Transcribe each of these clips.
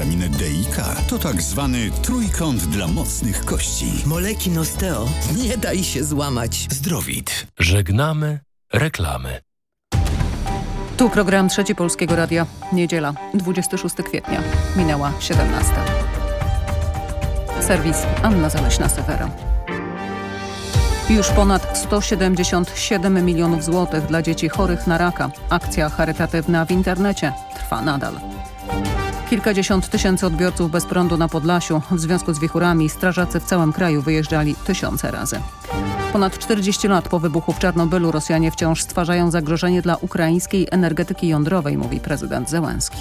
witaminę D i K. To tak zwany trójkąt dla mocnych kości. Moleki Nosteo nie daj się złamać. Zdrowit. Żegnamy reklamy. Tu program Trzeci Polskiego Radia. Niedziela, 26 kwietnia. Minęła 17. Serwis Anna Zaleśna-Sewera. Już ponad 177 milionów złotych dla dzieci chorych na raka. Akcja charytatywna w internecie trwa nadal. Kilkadziesiąt tysięcy odbiorców bez prądu na Podlasiu. W związku z wichurami strażacy w całym kraju wyjeżdżali tysiące razy. Ponad 40 lat po wybuchu w Czarnobylu Rosjanie wciąż stwarzają zagrożenie dla ukraińskiej energetyki jądrowej, mówi prezydent Zełenski.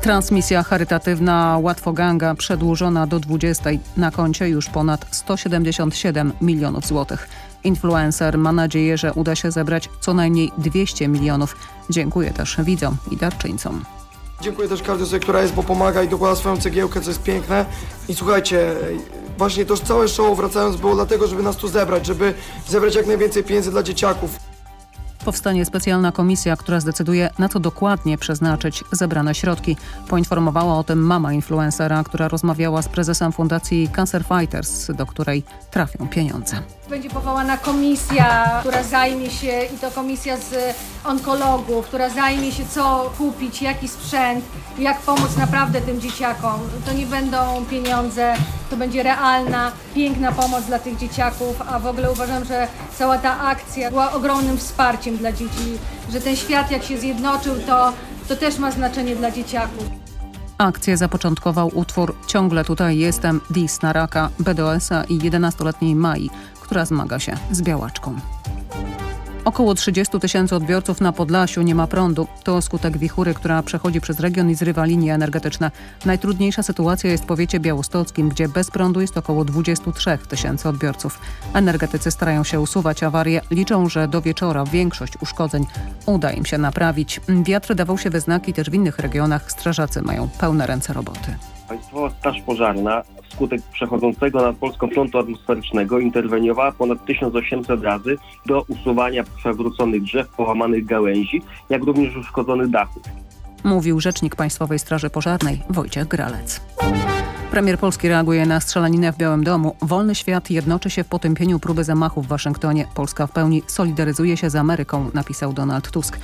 Transmisja charytatywna Łatwoganga przedłużona do 20. Na koncie już ponad 177 milionów złotych. Influencer ma nadzieję, że uda się zebrać co najmniej 200 milionów. Dziękuję też widzom i darczyńcom. Dziękuję też każdej osobie, która jest, bo pomaga i dokłada swoją cegiełkę, co jest piękne. I słuchajcie, właśnie to całe show wracając było dlatego, żeby nas tu zebrać, żeby zebrać jak najwięcej pieniędzy dla dzieciaków. Powstanie specjalna komisja, która zdecyduje, na co dokładnie przeznaczyć zebrane środki. Poinformowała o tym mama influencera, która rozmawiała z prezesem fundacji Cancer Fighters, do której trafią pieniądze. Będzie powołana komisja, która zajmie się, i to komisja z onkologów, która zajmie się co kupić, jaki sprzęt, jak pomóc naprawdę tym dzieciakom. To nie będą pieniądze, to będzie realna, piękna pomoc dla tych dzieciaków, a w ogóle uważam, że cała ta akcja była ogromnym wsparciem dla dzieci, że ten świat jak się zjednoczył, to, to też ma znaczenie dla dzieciaków. Akcję zapoczątkował utwór Ciągle tutaj jestem Dis na raka BDS-a i 11-letniej Mai, która zmaga się z białaczką. Około 30 tysięcy odbiorców na Podlasiu nie ma prądu. To skutek wichury, która przechodzi przez region i zrywa linie energetyczne. Najtrudniejsza sytuacja jest w powiecie białostockim, gdzie bez prądu jest około 23 tysięcy odbiorców. Energetycy starają się usuwać awarie. Liczą, że do wieczora większość uszkodzeń uda im się naprawić. Wiatr dawał się we znaki też w innych regionach. Strażacy mają pełne ręce roboty. Państwowa Straż Pożarna wskutek przechodzącego nad Polską frontu atmosferycznego interweniowała ponad 1800 razy do usuwania przewróconych drzew, połamanych gałęzi, jak również uszkodzonych dachów. Mówił rzecznik Państwowej Straży Pożarnej Wojciech Gralec. Premier Polski reaguje na strzelaninę w Białym Domu. Wolny świat jednoczy się w potępieniu próby zamachu w Waszyngtonie. Polska w pełni solidaryzuje się z Ameryką, napisał Donald Tusk.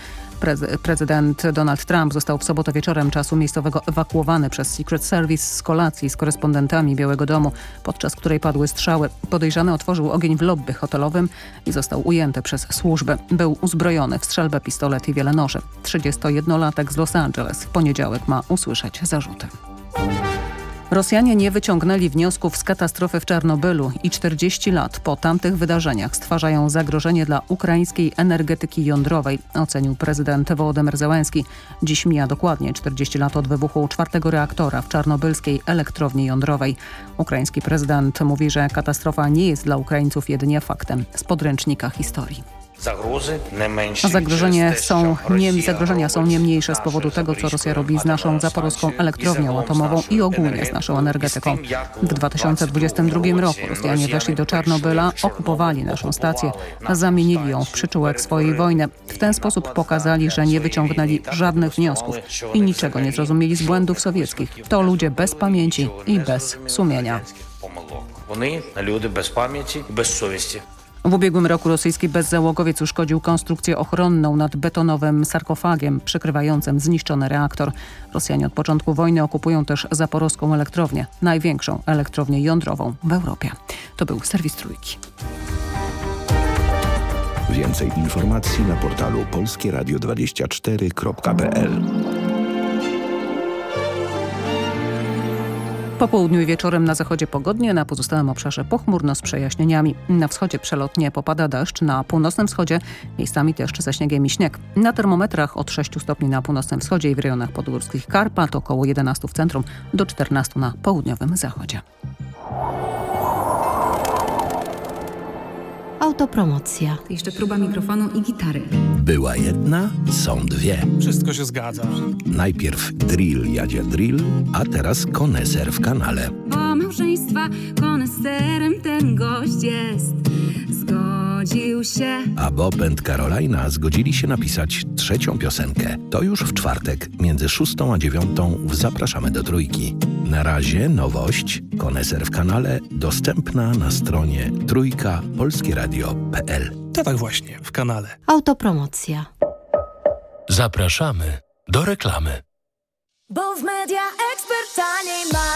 Prezydent Donald Trump został w sobotę wieczorem czasu miejscowego ewakuowany przez Secret Service z kolacji z korespondentami Białego Domu, podczas której padły strzały. Podejrzany otworzył ogień w lobby hotelowym i został ujęty przez służby. Był uzbrojony w strzelbę, pistolet i wiele noży. 31-latek z Los Angeles w poniedziałek ma usłyszeć zarzuty. Rosjanie nie wyciągnęli wniosków z katastrofy w Czarnobylu i 40 lat po tamtych wydarzeniach stwarzają zagrożenie dla ukraińskiej energetyki jądrowej, ocenił prezydent Wołodymyr Zełenski. Dziś mija dokładnie 40 lat od wybuchu czwartego reaktora w czarnobylskiej elektrowni jądrowej. Ukraiński prezydent mówi, że katastrofa nie jest dla Ukraińców jedynie faktem z podręcznika historii. Zagrożenie są, nie, zagrożenia są nie mniejsze z powodu tego, co Rosja robi z naszą zaporowską elektrownią atomową i ogólnie z naszą energetyką. W 2022 roku Rosjanie weszli do Czarnobyla, okupowali naszą stację, zamienili ją w przyczółek swojej wojny. W ten sposób pokazali, że nie wyciągnęli żadnych wniosków i niczego nie zrozumieli z błędów sowieckich. To ludzie bez pamięci i bez sumienia. Вони люди без пам'яті, без совісті. W ubiegłym roku rosyjski bezzałogowiec uszkodził konstrukcję ochronną nad betonowym sarkofagiem przykrywającym zniszczony reaktor. Rosjanie od początku wojny okupują też zaporowską elektrownię, największą elektrownię jądrową w Europie. To był serwis Trójki. Więcej informacji na portalu polskieradio24.pl Po południu i wieczorem na zachodzie pogodnie, na pozostałym obszarze pochmurno z przejaśnieniami. Na wschodzie przelotnie popada deszcz, na północnym wschodzie miejscami deszcz ze śniegiem i śnieg. Na termometrach od 6 stopni na północnym wschodzie i w rejonach podgórskich Karpat, około 11 w centrum, do 14 na południowym zachodzie. Autopromocja. Jeszcze próba mikrofonu i gitary. Była jedna, są dwie. Wszystko się zgadza. Najpierw drill jadzie drill, a teraz koneser w kanale. Bo małżeństwa koneserem ten gość jest. Zgodzi zgodził się. A Bob and Carolina zgodzili się napisać trzecią piosenkę. To już w czwartek, między szóstą a dziewiątą w Zapraszamy do Trójki. Na razie nowość, koneser w kanale, dostępna na stronie trójka polskieradio.pl. To tak właśnie, w kanale. Autopromocja. Zapraszamy do reklamy. Bo w Media Expert taniej masz.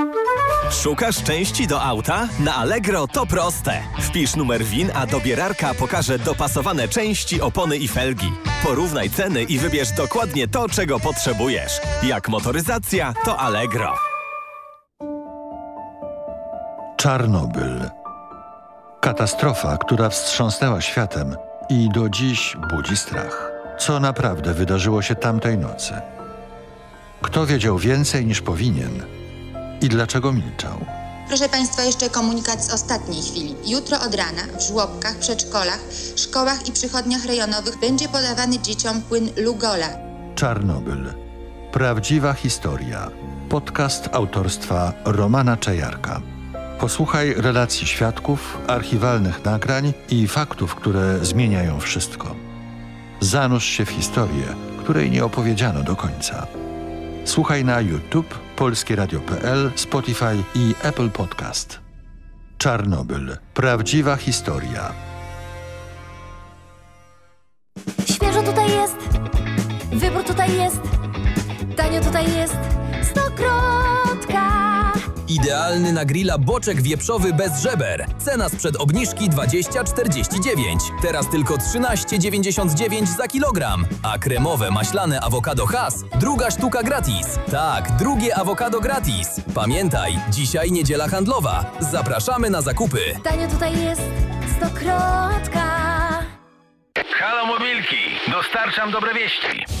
Szukasz części do auta? Na Allegro to proste. Wpisz numer WIN, a dobierarka pokaże dopasowane części, opony i felgi. Porównaj ceny i wybierz dokładnie to, czego potrzebujesz. Jak motoryzacja, to Allegro. Czarnobyl. Katastrofa, która wstrząsnęła światem i do dziś budzi strach. Co naprawdę wydarzyło się tamtej nocy? Kto wiedział więcej niż powinien i dlaczego milczał? Proszę Państwa, jeszcze komunikat z ostatniej chwili. Jutro od rana w żłobkach, przedszkolach, szkołach i przychodniach rejonowych będzie podawany dzieciom płyn Lugola. Czarnobyl. Prawdziwa historia. Podcast autorstwa Romana Czajarka. Posłuchaj relacji świadków, archiwalnych nagrań i faktów, które zmieniają wszystko. Zanurz się w historię, której nie opowiedziano do końca. Słuchaj na YouTube, polskieradio.pl, Spotify i Apple Podcast. Czarnobyl. Prawdziwa historia. Świeżo tutaj jest. Wybór tutaj jest. Tanio tutaj jest. Stokrotka. Idealny na grilla boczek wieprzowy bez żeber. Cena sprzed obniżki 20,49. Teraz tylko 13,99 za kilogram. A kremowe maślane awokado Has druga sztuka gratis. Tak, drugie awokado gratis. Pamiętaj, dzisiaj niedziela handlowa. Zapraszamy na zakupy. Tanio tutaj jest. Stokrotka. Halo mobilki, dostarczam dobre wieści.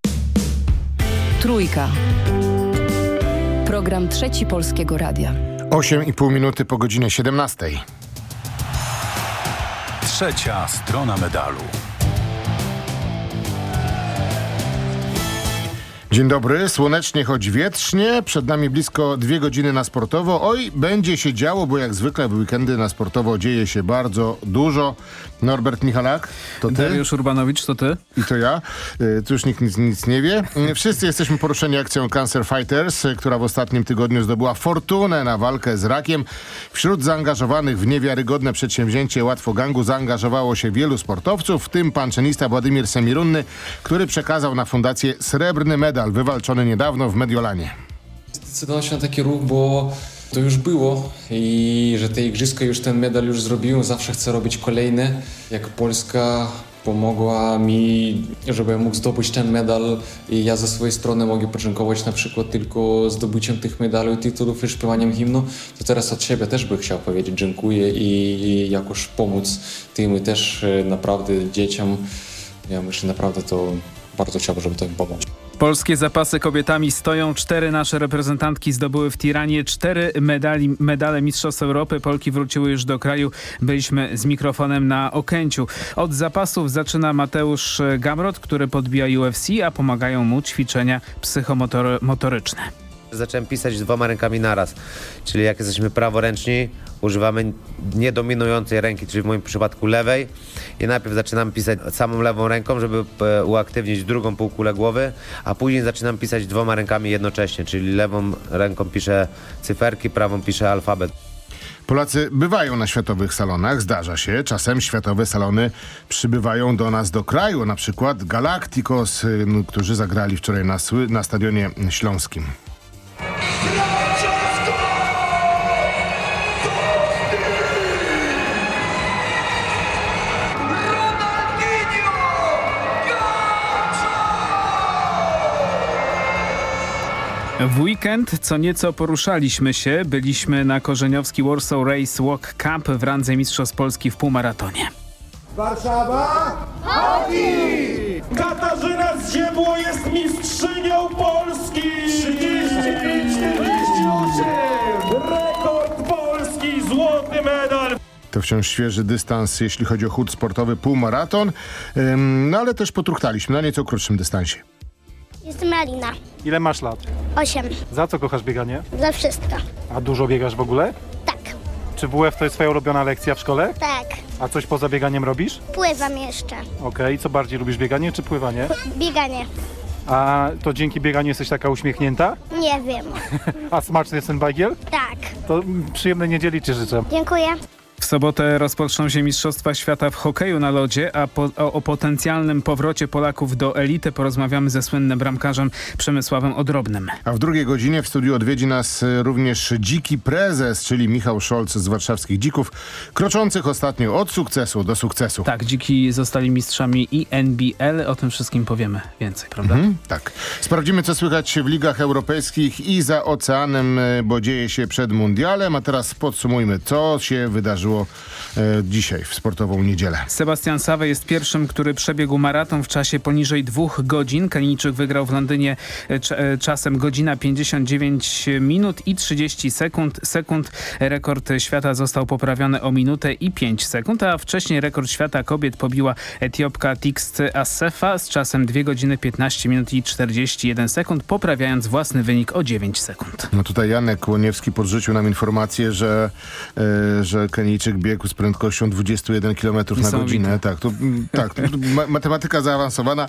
Trójka. Program Trzeci Polskiego Radia. 8,5 minuty po godzinie 17. Trzecia strona medalu. Dzień dobry, słonecznie choć wietrznie, przed nami blisko dwie godziny na sportowo. Oj, będzie się działo, bo jak zwykle w weekendy na sportowo dzieje się bardzo dużo. Norbert Michalak, to ty? Dariusz Urbanowicz, to ty? I to ja. Y, tu już nikt nic, nic nie wie. Y, Wszyscy jesteśmy poruszeni akcją Cancer Fighters, y, która w ostatnim tygodniu zdobyła fortunę na walkę z rakiem. Wśród zaangażowanych w niewiarygodne przedsięwzięcie Łatwo Gangu zaangażowało się wielu sportowców, w tym pan czenista Władimir Semirunny, który przekazał na fundację srebrny medal wywalczony niedawno w Mediolanie. Zdecydował się na taki ruch, bo to już było i że te igrzyska już ten medal już zrobiłem, zawsze chcę robić kolejne. Jak Polska pomogła mi, żebym mógł zdobyć ten medal i ja ze swojej strony mogę podziękować na przykład tylko zdobyciem tych medali tytułów i śpiewaniem himnu, to teraz od siebie też bym chciał powiedzieć dziękuję i, i jakoś pomóc tym i też e, naprawdę dzieciom. Ja myślę naprawdę to bardzo chciałbym, żeby to im pomóc. Polskie zapasy kobietami stoją. Cztery nasze reprezentantki zdobyły w Tiranie cztery medali, medale Mistrzostw Europy. Polki wróciły już do kraju. Byliśmy z mikrofonem na Okęciu. Od zapasów zaczyna Mateusz Gamrot, który podbija UFC, a pomagają mu ćwiczenia psychomotoryczne. Zacząłem pisać dwoma rękami naraz, czyli jak jesteśmy praworęczni, używamy niedominującej ręki, czyli w moim przypadku lewej i najpierw zaczynam pisać samą lewą ręką, żeby e, uaktywnić drugą półkulę głowy, a później zaczynam pisać dwoma rękami jednocześnie, czyli lewą ręką piszę cyferki, prawą piszę alfabet. Polacy bywają na światowych salonach, zdarza się. Czasem światowe salony przybywają do nas do kraju, na przykład Galacticos, y, którzy zagrali wczoraj na, na stadionie śląskim. W weekend co nieco poruszaliśmy się. Byliśmy na Korzeniowski Warsaw Race Walk Cup w randze Mistrzostw Polski w półmaratonie. Warszawa! Hoki! Katarzyna Zziebło jest mistrzynią Polski! 35-48! Rekord Polski, złoty medal! To wciąż świeży dystans, jeśli chodzi o chód sportowy, półmaraton, no ale też potruchtaliśmy na nieco krótszym dystansie. Jestem Alina. Ile masz lat? Osiem. Za co kochasz bieganie? Za wszystko. A dużo biegasz w ogóle? Tak. Czy WF to jest twoja ulubiona lekcja w szkole? Tak. A coś poza bieganiem robisz? Pływam jeszcze. Okej, co bardziej lubisz, bieganie czy pływanie? Bieganie. A to dzięki bieganiu jesteś taka uśmiechnięta? Nie wiem. A smaczny jest ten bajgiel? Tak. To przyjemnej niedzieli ci życzę. Dziękuję. W sobotę rozpoczną się Mistrzostwa Świata w hokeju na lodzie, a po, o, o, potencjalnym powrocie Polaków do elity porozmawiamy ze słynnym bramkarzem Przemysławem Odrobnym. A w drugiej godzinie w studiu odwiedzi nas również dziki prezes, czyli Michał Szolc z warszawskich dzików, kroczących ostatnio od sukcesu do sukcesu. Tak, dziki zostali mistrzami i NBL, o tym wszystkim powiemy więcej, prawda? Mhm, tak. Sprawdzimy, co słychać w ligach europejskich i za oceanem, bo dzieje się przed mundialem, a teraz podsumujmy, co się wydarzyło e, dzisiaj w sportową niedzielę. Sebastian Sawe jest pierwszym, który przebiegł maraton w czasie poniżej dwóch godzin. Kenijczyk wygrał w Londynie e, czasem godzina 59 minut i 30 sekund. sekund. Rekord świata został poprawiony o minutę i 5 sekund, a wcześniej rekord świata kobiet pobiła Etiopka Tixt Assefa z czasem 2 godziny 15 minut i 41 sekund, poprawiając własny wynik o 9 sekund. No tutaj Janek Łoniewski podrzucił nam informację, że, e, że Kenijczyk biegł z prędkością 21 km na godzinę. Tak, to, tak ma matematyka zaawansowana.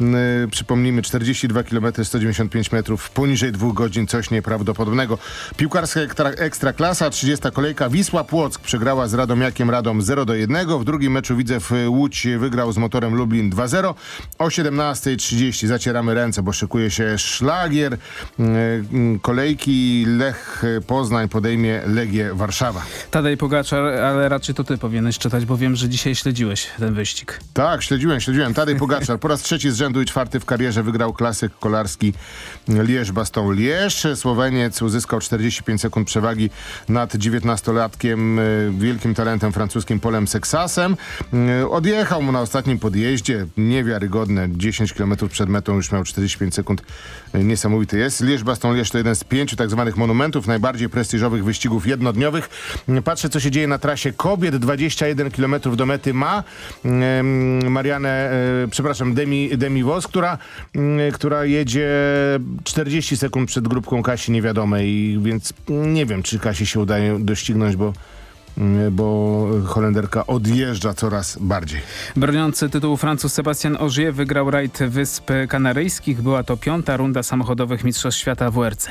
Yy, przypomnijmy, 42 km 195 metrów poniżej dwóch godzin, coś nieprawdopodobnego. Piłkarska ekstra, klasa, 30 kolejka. Wisła Płock przegrała z Radomiakiem Radom 0 do 1. W drugim meczu Widzew Łódź wygrał z motorem Lublin 2-0. O 17.30 zacieramy ręce, bo szykuje się szlagier. Yy, kolejki Lech Poznań podejmie Legię Warszawa. Tadej Pogaczar, ale raczej to ty powinieneś czytać, bo wiem, że dzisiaj śledziłeś ten wyścig. Tak, śledziłem, śledziłem. Tadej Pogaczar po raz trzeci z rzędu i czwarty w karierze wygrał klasyk kolarski Lierz-Baston-Lierz. Słoweniec uzyskał 45 sekund przewagi nad 19-latkiem, wielkim talentem francuskim Polem Seksasem. Odjechał mu na ostatnim podjeździe. Niewiarygodne. 10 km przed metą już miał 45 sekund. Niesamowity jest. Lierz-Baston-Lierz to jeden z pięciu tak zwanych monumentów, najbardziej prestiżowych wyścigów jednodniowych. Patrzę, co się dzieje na trasie kobiet. 21 km do mety ma Marianę, e, przepraszam, Demi, Demi Vos, która, która jedzie 40 sekund przed grupką Kasi niewiadomej, więc nie wiem, czy Kasi się udaje doścignąć, bo bo Holenderka odjeżdża coraz bardziej. Broniący tytułu Francuz Sebastian Ogier wygrał rajd Wysp Kanaryjskich. Była to piąta runda samochodowych Mistrzostw Świata w WRC.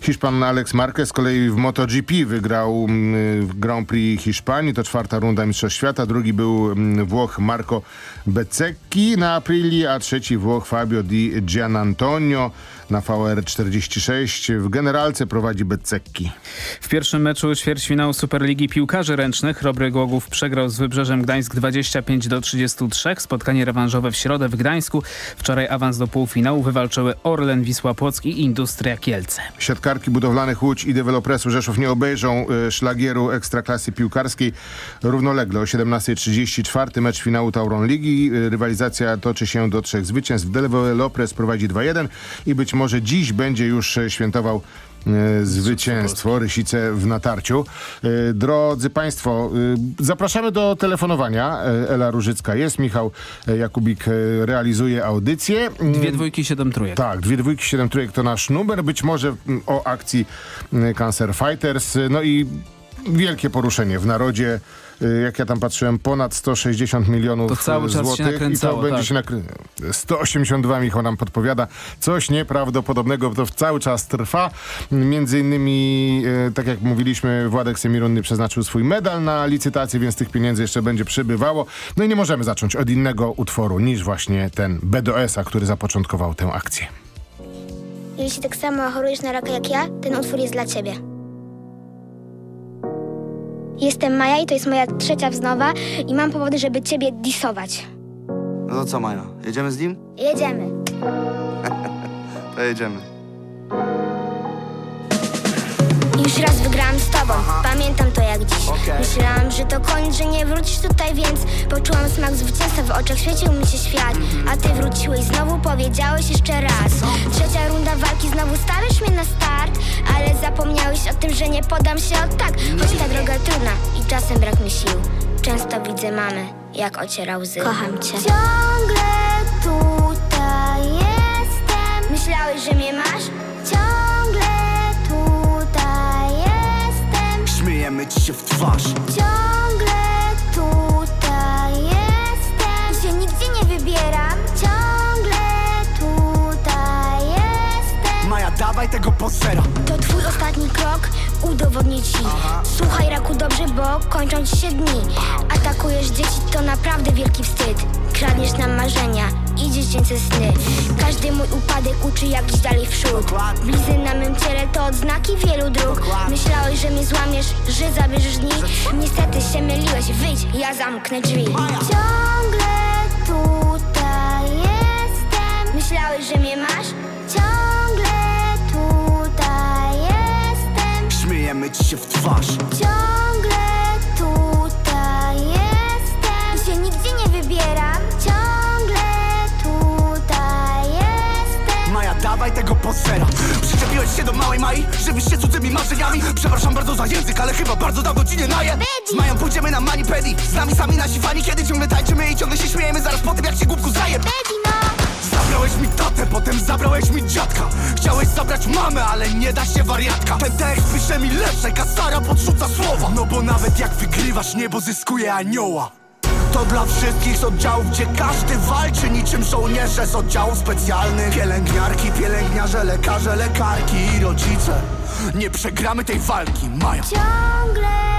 Hiszpan Alex Marquez z kolei w MotoGP wygrał mm, w Grand Prix Hiszpanii. To czwarta runda Mistrzostw Świata. Drugi był mm, Włoch Marco Bezzecchi na Aprili, a trzeci Włoch Fabio Di Gianantonio. Na VR 46. W generalce prowadzi Becekki. W pierwszym meczu ćwierćfinału Superligi Piłkarzy Ręcznych Robry Głogów przegrał z Wybrzeżem Gdańsk 25 do 33. Spotkanie rewanżowe w środę w Gdańsku. Wczoraj awans do półfinału wywalczyły Orlen Wisła Płock i Industria Kielce. Siatkarki budowlanych Łódź i dewelopresu Rzeszów nie obejrzą y, szlagieru Ekstraklasy Piłkarskiej. Równolegle o 17.30 czwarty mecz finału Tauron Ligi. Y, Rywalizacja toczy się do trzech zwycięstw. Developres prowadzi 2-1 i być może dziś będzie już świętował y, zwycięstwo Rysice w natarciu. Y, Drodzy Państwo, y, zapraszamy do telefonowania. Ela Różycka jest, Michał Jakubik realizuje audycję. Dwie dwójki, siedem trójek. Tak, dwie dwójki, siedem trójek to nasz numer. Być może mm, o akcji y, Cancer Fighters. No i wielkie poruszenie w narodzie. Y, Jak ja tam patrzyłem, ponad 160 milionów To cały czas się złotych. I nakręcało, to będzie tak. się nakry... 182 Michał nam podpowiada. Coś nieprawdopodobnego, to cały czas trwa. Między innymi, y, tak jak mówiliśmy, Władek Semirunny przeznaczył swój medal na licytację, więc tych pieniędzy jeszcze będzie przybywało. No i nie możemy zacząć od innego utworu niż właśnie ten BDS-a, który zapoczątkował tę akcję. Jeśli tak samo chorujesz na raka jak ja, ten utwór jest dla ciebie. Jestem Maja i to jest moja trzecia wznowa i mam powody, żeby ciebie disować. No to co, Maja? Jedziemy z nim? Jedziemy. To jedziemy. Już raz wygrałam z tobą, pamiętam to jak dziś. Myślałam, że to koniec, że nie wrócisz tutaj, więc Poczułam smak zwycięstwa, w oczach świecił mi się świat. A ty wróciłeś, znowu powiedziałeś jeszcze raz. Trzecia runda walki, znowu stawiasz mnie na start Ale zapomniałeś o tym, że nie podam się od tak. Choć ta droga trudna i czasem brak mi sił. Często widzę mamy, jak ociera łzy. Kocham cię. Ciągle tutaj jestem. Myślałeś, że mnie masz? Się w twarz. Ciągle tutaj jestem Się nigdzie nie wybieram Ciągle tutaj jestem Maja, dawaj tego posera. To twój ostatni krok, udowodnię ci. Słuchaj raku dobrze, bo kończą ci się dni. Atakujesz dzieci, to naprawdę wielki wstyd. Kradniesz nam marzenia i dziecięce sny. Każdy mój upadek uczy jak iść dalej w przód. Blizy na mym ciele to odznaki wielu dróg. Myślałeś, że mnie złamiesz, że zabierzesz dni. Niestety się myliłeś, wyjdź, ja zamknę drzwi. Ciągle tutaj Się cudzymi marzeniami. Przepraszam bardzo za język, ale chyba bardzo dawno ci nie naję. Z Mają pójdziemy na manipedi, z nami sami nasi fani, kiedy ciągle tańczymy i ciągle się śmiejemy. Zaraz po tym, jak się głupku zaje. Zabrałeś mi tatę, potem zabrałeś mi dziadka. Chciałeś zabrać mamę, ale nie da się wariatka. Ten tekst pisze mi lepsze, kasara podrzuca słowa. No bo nawet jak wygrywasz, niebo zyskuje anioła to dla wszystkich z oddziałów, gdzie każdy walczy niczym żołnierze z oddziałów specjalnych. Pielęgniarki, pielęgniarze, lekarze, lekarki i rodzice. Nie przegramy tej walki, Maja. Ciągle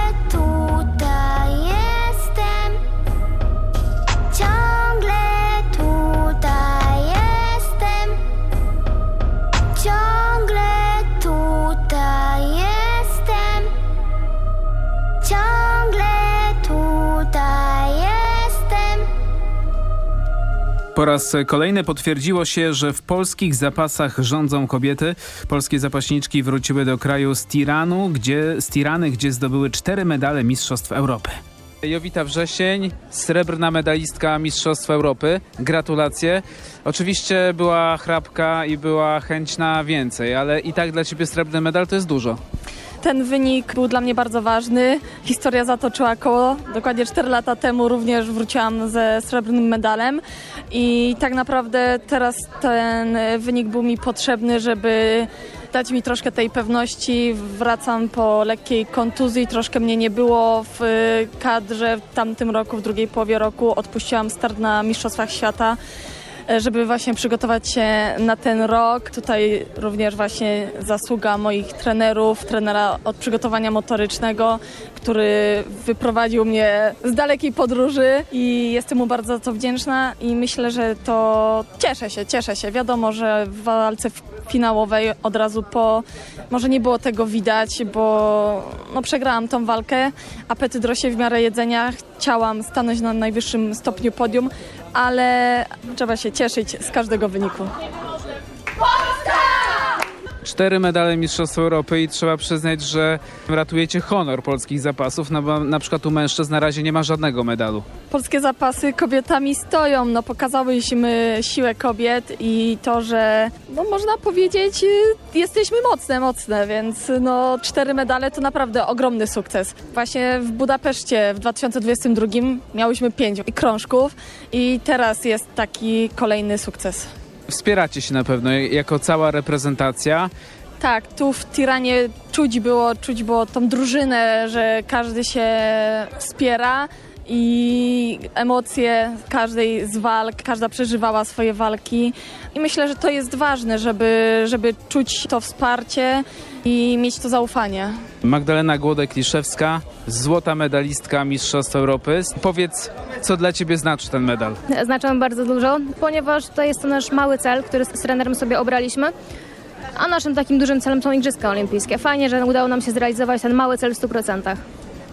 Po raz kolejny potwierdziło się, że w polskich zapasach rządzą kobiety. Polskie zapaśniczki wróciły do kraju z Tiranu, gdzie, z Tirany, gdzie zdobyły cztery medale Mistrzostw Europy. Jowita Wrzesień, srebrna medalistka Mistrzostw Europy. Gratulacje. Oczywiście była chrapka i była chęć na więcej, ale i tak dla ciebie srebrny medal to jest dużo. Ten wynik był dla mnie bardzo ważny. Historia zatoczyła koło. Dokładnie 4 lata temu również wróciłam ze srebrnym medalem i tak naprawdę teraz ten wynik był mi potrzebny, żeby dać mi troszkę tej pewności. Wracam po lekkiej kontuzji, troszkę mnie nie było w kadrze w tamtym roku, w drugiej połowie roku. Odpuściłam start na Mistrzostwach Świata żeby właśnie przygotować się na ten rok. Tutaj również właśnie zasługa moich trenerów, trenera od przygotowania motorycznego, który wyprowadził mnie z dalekiej podróży i jestem mu bardzo za to wdzięczna i myślę, że to cieszę się, cieszę się. Wiadomo, że w walce finałowej od razu po... Może nie było tego widać, bo no, przegrałam tą walkę. Apetyt rośnie w miarę jedzenia. Chciałam stanąć na najwyższym stopniu podium, ale trzeba się cieszyć z każdego wyniku. Cztery medale Mistrzostw Europy i trzeba przyznać, że ratujecie honor polskich zapasów. No bo na przykład u mężczyzn na razie nie ma żadnego medalu. Polskie zapasy kobietami stoją. No, pokazałyśmy siłę kobiet i to, że no, można powiedzieć, jesteśmy mocne, mocne, więc no, cztery medale to naprawdę ogromny sukces. Właśnie w Budapeszcie w 2022 miałyśmy pięć krążków i teraz jest taki kolejny sukces. Wspieracie się na pewno jako cała reprezentacja. Tak, tu w Tiranie czuć było, czuć było tą drużynę, że każdy się wspiera i emocje każdej z walk, każda przeżywała swoje walki i myślę, że to jest ważne, żeby, żeby czuć to wsparcie i mieć to zaufanie. Magdalena Głodek-Liszewska, złota medalistka Mistrzostw Europy. Powiedz, co dla Ciebie znaczy ten medal? Znaczy mi bardzo dużo, ponieważ to jest to nasz mały cel, który z trenerem sobie obraliśmy. A naszym takim dużym celem są Igrzyska Olimpijskie. Fajnie, że udało nam się zrealizować ten mały cel w 100%.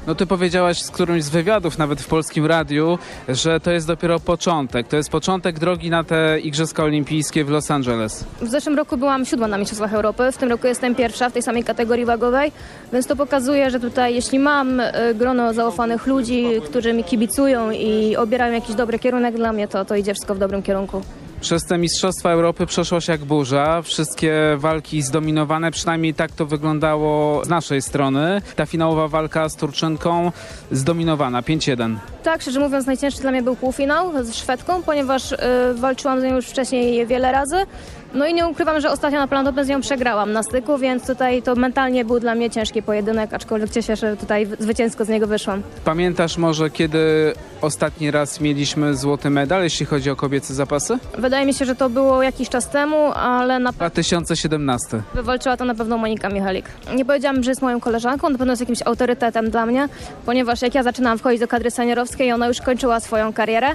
No ty powiedziałaś z którymś z wywiadów, nawet w polskim radiu, że to jest dopiero początek. To jest początek drogi na te Igrzyska Olimpijskie w Los Angeles. W zeszłym roku byłam siódma na Mistrzostwach Europy, w tym roku jestem pierwsza w tej samej kategorii wagowej, więc to pokazuje, że tutaj jeśli mam y, grono zaufanych ludzi, którzy mi kibicują i obierają jakiś dobry kierunek dla mnie, to, to idzie wszystko w dobrym kierunku. Przez te Mistrzostwa Europy przeszłaś jak burza. Wszystkie walki zdominowane, przynajmniej tak to wyglądało z naszej strony. Ta finałowa walka z Turczynką zdominowana, 5-1. Tak, szczerze mówiąc, najcięższy dla mnie był półfinał z Szwedką, ponieważ y, walczyłam z nią już wcześniej wiele razy. No i nie ukrywam, że ostatnio na Plan Open z nią przegrałam na styku, więc tutaj to mentalnie był dla mnie ciężki pojedynek, aczkolwiek cieszę się, że tutaj zwycięsko z niego wyszłam. Pamiętasz może, kiedy ostatni raz mieliśmy złoty medal, jeśli chodzi o kobiece zapasy? Wydaje mi się, że to było jakiś czas temu, ale na 2017. Wywalczyła to na pewno Monika Michalik. Nie powiedziałam, że jest moją koleżanką, na pewno jest jakimś autorytetem dla mnie, ponieważ jak ja zaczynałam wchodzić do kadry seniorowskiej, ona już kończyła swoją karierę,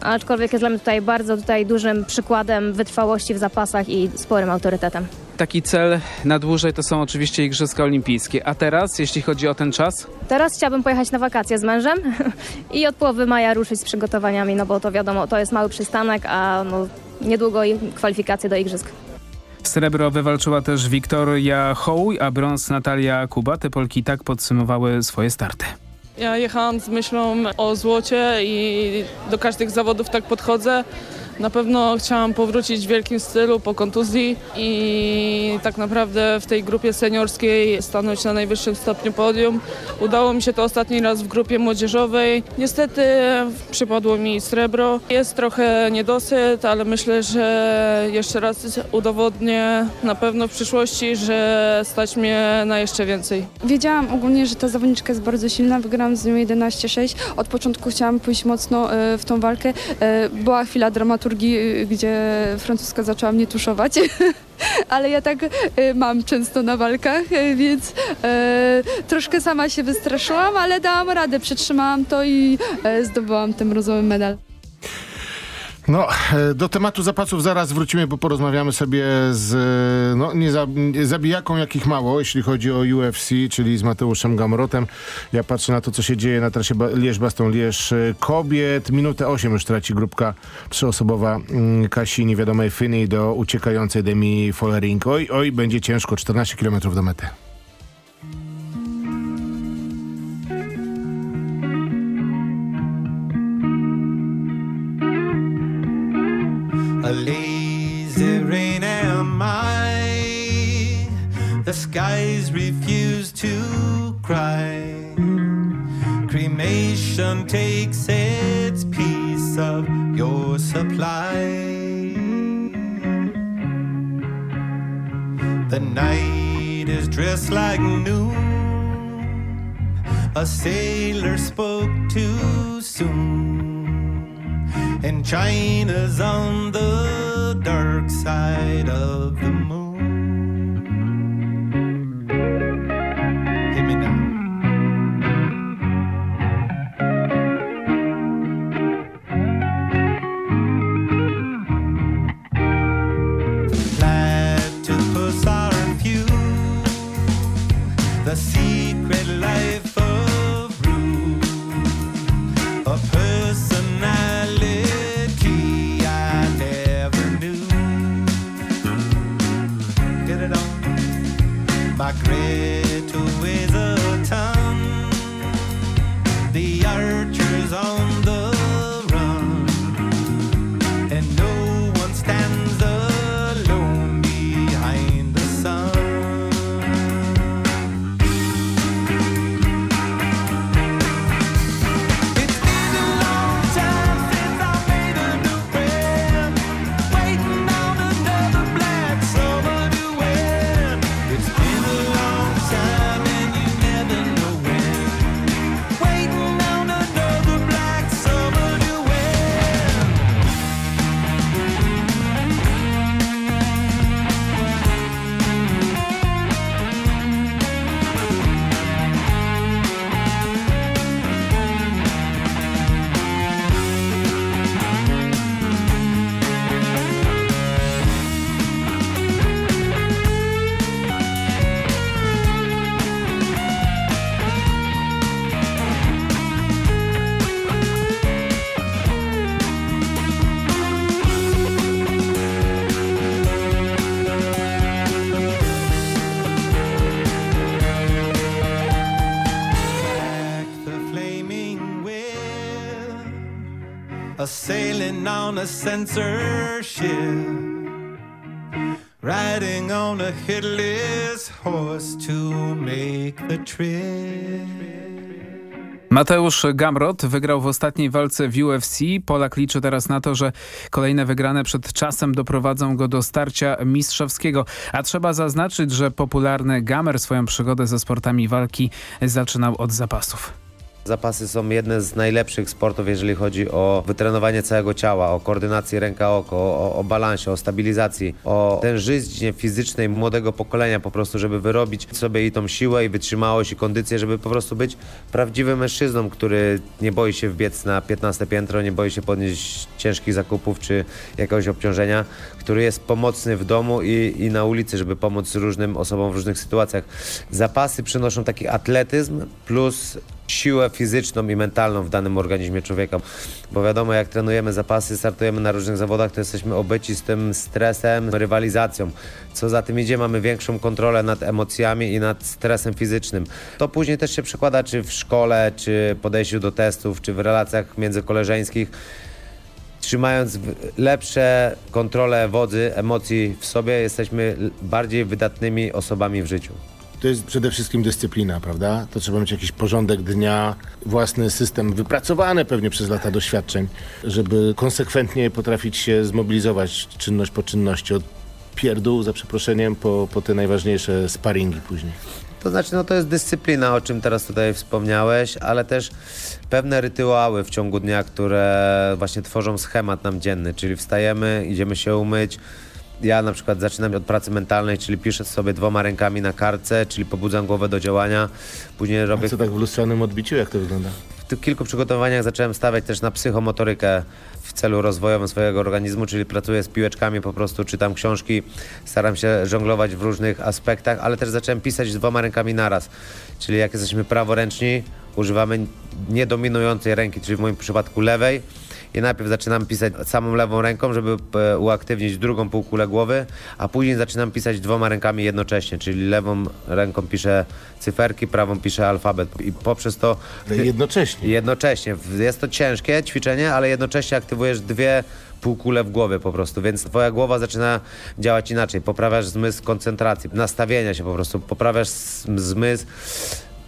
aczkolwiek jest dla mnie tutaj bardzo tutaj dużym przykładem wytrwałości w zapasach i sporym autorytetem. Taki cel na dłużej to są oczywiście Igrzyska Olimpijskie. A teraz, jeśli chodzi o ten czas? Teraz chciałabym pojechać na wakacje z mężem i od połowy maja ruszyć z przygotowaniami, no bo to wiadomo, to jest mały przystanek, a no, niedługo i kwalifikacje do Igrzysk. Srebro wywalczyła też Wiktoria Hołuj, a brąz Natalia Kuba. Te Polki tak podsumowały swoje starty. Ja jechałam z myślą o złocie i do każdych zawodów tak podchodzę. Na pewno chciałam powrócić w wielkim stylu po kontuzji i tak naprawdę w tej grupie seniorskiej stanąć na najwyższym stopniu podium. Udało mi się to ostatni raz w grupie młodzieżowej. Niestety przypadło mi srebro. Jest trochę niedosyt, ale myślę, że jeszcze raz udowodnię na pewno w przyszłości, że stać mnie na jeszcze więcej. Wiedziałam ogólnie, że ta zawodniczka jest bardzo silna, wygrałam z nią 11-6. Od początku chciałam pójść mocno e, w tą walkę. E, Była chwila dramaturgii, e, gdzie francuska zaczęła mnie tuszować. Ale ja tak e, mam często na walkach, e, więc e, troszkę sama się wystraszyłam, ale dałam radę, przetrzymałam to i e, zdobyłam ten brązowy medal. No, e, do tematu zapasów zaraz wrócimy, bo porozmawiamy sobie z e, no, nie za, nie- zabijaką, jakich mało, jeśli chodzi o UFC, czyli z Mateuszem Gamrotem. Ja patrzę na to, co się dzieje na trasie Ba- Lierz-Baston-Lierz e, kobiet. Minutę 8 już traci grupka trzyosobowa mm, Kasi niewiadomej Finney do uciekającej Demi Follering. Oj, oj, będzie ciężko, 14 km do mety. A lazy rain am I. The skies refuse to cry. Cremation takes its piece of your supply. The night is dressed like noon. A sailor spoke too soon. And China's on the dark side of the moon. to censorship, riding on a horse to make the trip. Mateusz Gamrot wygrał w ostatniej walce w UFC. Polak liczy teraz na to, że kolejne wygrane przed czasem doprowadzą go do starcia mistrzowskiego. A trzeba zaznaczyć, że popularny Gamer swoją przygodę ze sportami walki zaczynał od zapasów. Zapasy są jedne z najlepszych sportów, jeżeli chodzi o wytrenowanie całego ciała, o koordynację ręka-oko, o, o balansie, o stabilizacji, o tężyźnie fizycznej młodego pokolenia po prostu, żeby wyrobić sobie i tą siłę, i wytrzymałość, i kondycję, żeby po prostu być prawdziwym mężczyzną, który nie boi się wbiec na 15 piętro, nie boi się podnieść ciężkich zakupów czy jakiegoś obciążenia, który jest pomocny w domu i, i na ulicy, żeby pomóc różnym osobom w różnych sytuacjach. Zapasy przynoszą taki atletyzm plus siłę fizyczną i mentalną w danym organizmie człowieka. Bo wiadomo, jak trenujemy zapasy, startujemy na różnych zawodach, to jesteśmy obyci z tym stresem, rywalizacją. Co za tym idzie, mamy większą kontrolę nad emocjami i nad stresem fizycznym. To później też się przekłada czy w szkole, czy podejściu do testów, czy w relacjach międzykoleżeńskich. Trzymając lepsze kontrolę wodzy, emocji w sobie, jesteśmy bardziej wydatnymi osobami w życiu. To jest przede wszystkim dyscyplina, prawda? To trzeba mieć jakiś porządek dnia, własny system wypracowany pewnie przez lata doświadczeń, żeby konsekwentnie potrafić się zmobilizować czynność po czynności od pierdół, za przeproszeniem, po, po te najważniejsze sparingi później. To znaczy, no to jest dyscyplina, o czym teraz tutaj wspomniałeś, ale też pewne rytuały w ciągu dnia, które właśnie tworzą schemat nam dzienny, czyli wstajemy, idziemy się umyć. Ja na przykład zaczynam od pracy mentalnej, czyli piszę sobie dwoma rękami na kartce, czyli pobudzam głowę do działania. Później robię... A co tak w lustrzanym odbiciu, jak to wygląda? W tych kilku przygotowaniach zacząłem stawiać też na psychomotorykę w celu rozwojowym swojego organizmu, czyli pracuję z piłeczkami, po prostu czytam książki, staram się żonglować w różnych aspektach, ale też zacząłem pisać dwoma rękami naraz. Czyli jak jesteśmy praworęczni, używamy niedominującej ręki, czyli w moim przypadku lewej. I najpierw zaczynam pisać samą lewą ręką, żeby e, uaktywnić drugą półkulę głowy, a później zaczynam pisać dwoma rękami jednocześnie, czyli lewą ręką piszę cyferki, prawą piszę alfabet i poprzez to... Jednocześnie? Jednocześnie. Jest to ciężkie ćwiczenie, ale jednocześnie aktywujesz dwie półkule w głowie po prostu, więc twoja głowa zaczyna działać inaczej. Poprawiasz zmysł koncentracji, nastawienia się po prostu, poprawiasz zmysł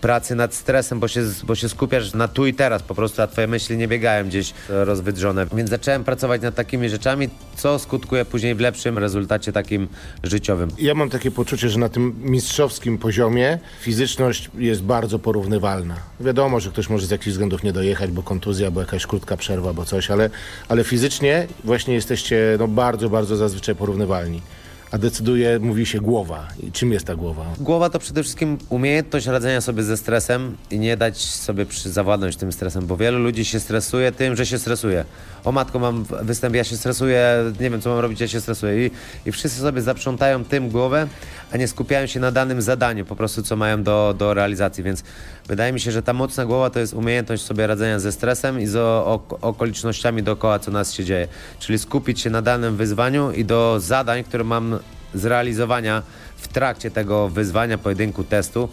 pracy nad stresem, bo się, bo się skupiasz na tu i teraz po prostu, a twoje myśli nie biegają gdzieś rozwydrzone. Więc zacząłem pracować nad takimi rzeczami, co skutkuje później w lepszym rezultacie takim życiowym. Ja mam takie poczucie, że na tym mistrzowskim poziomie fizyczność jest bardzo porównywalna. Wiadomo, że ktoś może z jakichś względów nie dojechać, bo kontuzja, bo jakaś krótka przerwa, bo coś, ale, ale fizycznie właśnie jesteście no, bardzo, bardzo zazwyczaj porównywalni. A decyduje, mówi się głowa. I czym jest ta głowa? Głowa to przede wszystkim umiejętność radzenia sobie ze stresem i nie dać sobie zawładnąć tym stresem, bo wielu ludzi się stresuje tym, że się stresuje. O matko, mam występ, ja się stresuję, nie wiem co mam robić, ja się stresuję. I, i wszyscy sobie zaprzątają tym głowę, a nie skupiają się na danym zadaniu, po prostu co mają do, do realizacji. Więc wydaje mi się, że ta mocna głowa to jest umiejętność sobie radzenia ze stresem i z okolicznościami dookoła, co nas się dzieje. Czyli skupić się na danym wyzwaniu i do zadań, które mam zrealizowania w trakcie tego wyzwania, pojedynku, testu,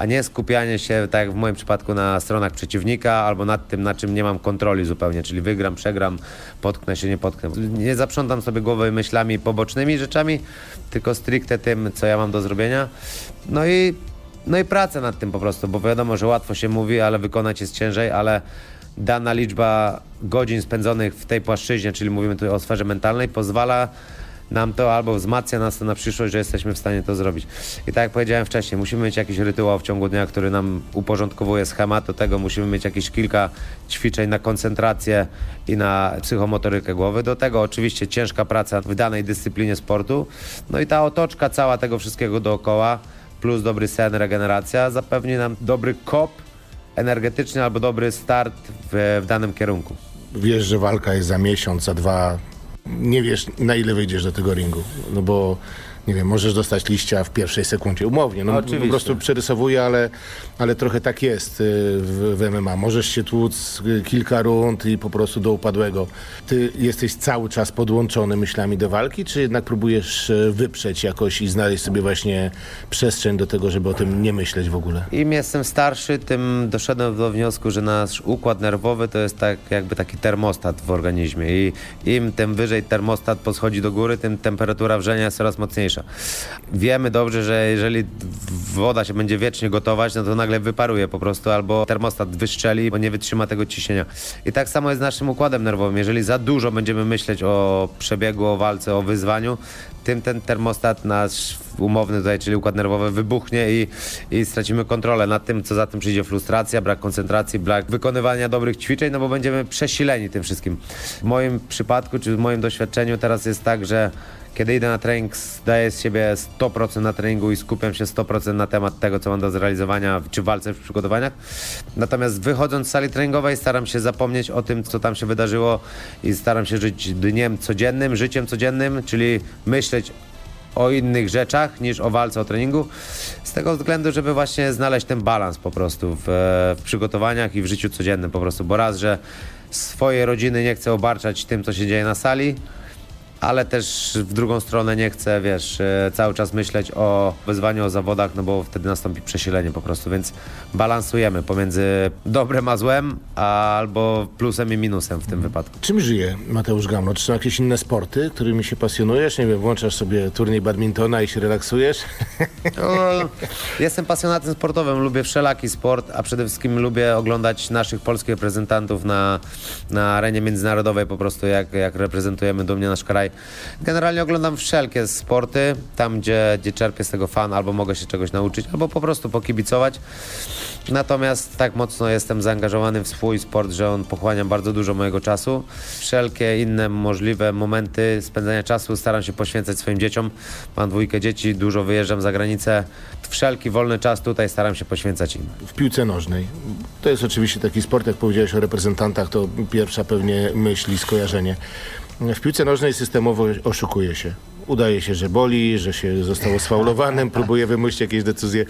a nie skupianie się, tak jak w moim przypadku, na stronach przeciwnika albo nad tym, na czym nie mam kontroli zupełnie, czyli wygram, przegram, potknę się, nie potknę. Nie zaprzątam sobie głowy myślami pobocznymi rzeczami, tylko stricte tym, co ja mam do zrobienia. No i, no i pracę nad tym po prostu, bo wiadomo, że łatwo się mówi, ale wykonać jest ciężej, ale dana liczba godzin spędzonych w tej płaszczyźnie, czyli mówimy tu o sferze mentalnej, pozwala nam to albo wzmacnia nas to na przyszłość, że jesteśmy w stanie to zrobić. I tak jak powiedziałem wcześniej, musimy mieć jakiś rytuał w ciągu dnia, który nam uporządkowuje schemat. Do tego musimy mieć jakieś kilka ćwiczeń na koncentrację i na psychomotorykę głowy. Do tego oczywiście ciężka praca w danej dyscyplinie sportu. No i ta otoczka cała tego wszystkiego dookoła, plus dobry sen, regeneracja, zapewni nam dobry kop energetyczny albo dobry start w, w danym kierunku. Wiesz, że walka jest za miesiąc, za dwa. Nie wiesz, na ile wyjdziesz do tego ringu. No bo, nie wiem, możesz dostać liścia w pierwszej sekundzie. Umownie, no Oczywiście. po prostu przerysowuję, ale, ale trochę tak jest y, w, w MMA. Możesz się tłuc y, kilka rund i po prostu do upadłego. Ty jesteś cały czas podłączony myślami do walki, czy jednak próbujesz y, wyprzeć jakoś i znaleźć sobie właśnie przestrzeń do tego, żeby o tym nie myśleć w ogóle? Im jestem starszy, tym doszedłem do wniosku, że nasz układ nerwowy to jest tak jakby taki termostat w organizmie i im tym wyżej termostat poschodzi do góry, tym temperatura wrzenia jest coraz mocniejsza. Wiemy dobrze, że jeżeli woda się będzie wiecznie gotować, no to nagle wyparuje po prostu albo termostat wyszczeli, bo nie wytrzyma tego ciśnienia. I tak samo jest z naszym układem nerwowym. Jeżeli za dużo będziemy myśleć o przebiegu, o walce, o wyzwaniu, tym ten termostat nasz umowny tutaj, czyli układ nerwowy wybuchnie i, i stracimy kontrolę nad tym, co za tym przyjdzie frustracja, brak koncentracji, brak wykonywania dobrych ćwiczeń, no bo będziemy przesileni tym wszystkim. W moim przypadku, czy w moim doświadczeniu teraz jest tak, że kiedy idę na trening, daję z siebie 100% na treningu i skupiam się 100% na temat tego, co mam do zrealizowania, czy walce, w przygotowaniach. Natomiast wychodząc z sali treningowej, staram się zapomnieć o tym, co tam się wydarzyło i staram się żyć dniem codziennym, życiem codziennym, czyli myśleć o innych rzeczach niż o walce, o treningu. Z tego względu, żeby właśnie znaleźć ten balans po prostu w, w przygotowaniach i w życiu codziennym po prostu. Bo raz, że swojej rodziny nie chcę obarczać tym, co się dzieje na sali, ale też w drugą stronę nie chcę, wiesz, e, cały czas myśleć o wyzwaniu, o zawodach, no bo wtedy nastąpi przesilenie po prostu, więc balansujemy pomiędzy dobrem a złem, a albo plusem i minusem w tym wypadku. Czym żyje Mateusz Gamlo? Czy są jakieś inne sporty, którymi się pasjonujesz? Nie wiem, włączasz sobie turniej badmintona i się relaksujesz? No, jestem pasjonatem sportowym, lubię wszelaki sport, a przede wszystkim lubię oglądać naszych polskich reprezentantów na, na arenie międzynarodowej po prostu, jak, jak reprezentujemy dumnie nasz kraj. Generalnie oglądam wszelkie sporty, tam gdzie, gdzie czerpię z tego fan, albo mogę się czegoś nauczyć, albo po prostu pokibicować. Natomiast tak mocno jestem zaangażowany w swój sport, że on pochłania bardzo dużo mojego czasu. Wszelkie inne możliwe momenty spędzania czasu staram się poświęcać swoim dzieciom. Mam dwójkę dzieci, dużo wyjeżdżam za granicę. Wszelki wolny czas tutaj staram się poświęcać im. w piłce nożnej. To jest oczywiście taki sport, jak powiedziałeś o reprezentantach, to pierwsza pewnie myśl i skojarzenie. W piłce nożnej systemowo oszukuje się. Udaje się, że boli, że się zostało sfaulowanym, próbuje wymyślić jakieś decyzje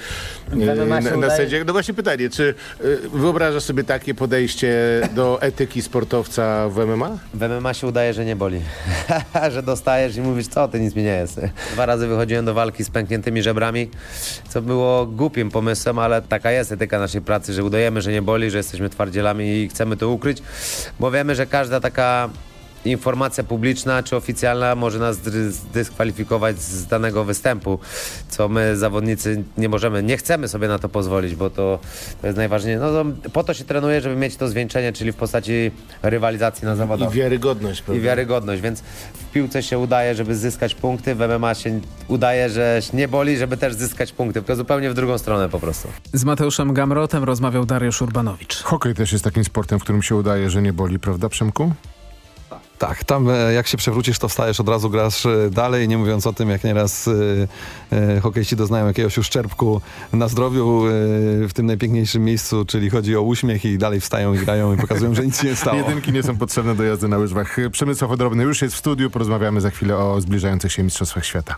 e, MMA się na, na sędziach. No właśnie pytanie, czy e, wyobrażasz sobie takie podejście do etyki sportowca w MMA? W MMA się udaje, że nie boli. że dostajesz i mówisz, co ty, nic mi nie jest. Dwa razy wychodziłem do walki z pękniętymi żebrami, co było głupim pomysłem, ale taka jest etyka naszej pracy, że udajemy, że nie boli, że jesteśmy twardzielami i chcemy to ukryć, bo wiemy, że każda taka informacja publiczna czy oficjalna może nas zdyskwalifikować z danego występu, co my zawodnicy nie możemy, nie chcemy sobie na to pozwolić, bo to, to jest najważniejsze. No, to, po to się trenuje, żeby mieć to zwieńczenie, czyli w postaci rywalizacji na zawodach. I wiarygodność, I prawda? wiarygodność, więc w piłce się udaje, żeby zyskać punkty, w MMA się udaje, że nie boli, żeby też zyskać punkty, tylko zupełnie w drugą stronę po prostu. Z Mateuszem Gamrotem rozmawiał Dariusz Urbanowicz. Hokej też jest takim sportem, w którym się udaje, że nie boli, prawda Przemku? Tak, tam e, jak się przewrócisz, to wstajesz, od razu grasz e, dalej, nie mówiąc o tym, jak nieraz e, hokeiści doznają jakiegoś uszczerbku na zdrowiu e, w tym najpiękniejszym miejscu, czyli chodzi o uśmiech i dalej wstają i grają i pokazują, że nic nie stało. Jedynki nie są potrzebne do jazdy na łyżwach. Przemysław Odrobny już jest w studiu, porozmawiamy za chwilę o zbliżających się Mistrzostwach Świata.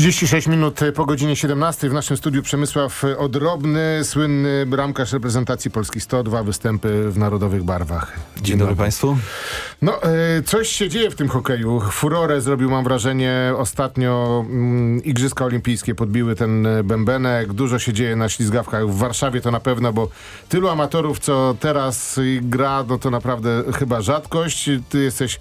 36 minut po godzinie 17 w naszym studiu Przemysław Odrobny, słynny bramkarz reprezentacji Polski 102 występy w narodowych barwach. Dzień dobry Państwu. No, e, coś się dzieje w tym hokeju. Furorę zrobił, mam wrażenie, ostatnio mm, Igrzyska Olimpijskie podbiły ten e, bębenek. Dużo się dzieje na ślizgawkach. W Warszawie to na pewno, bo tylu amatorów, co teraz gra, no to naprawdę chyba rzadkość. Ty jesteś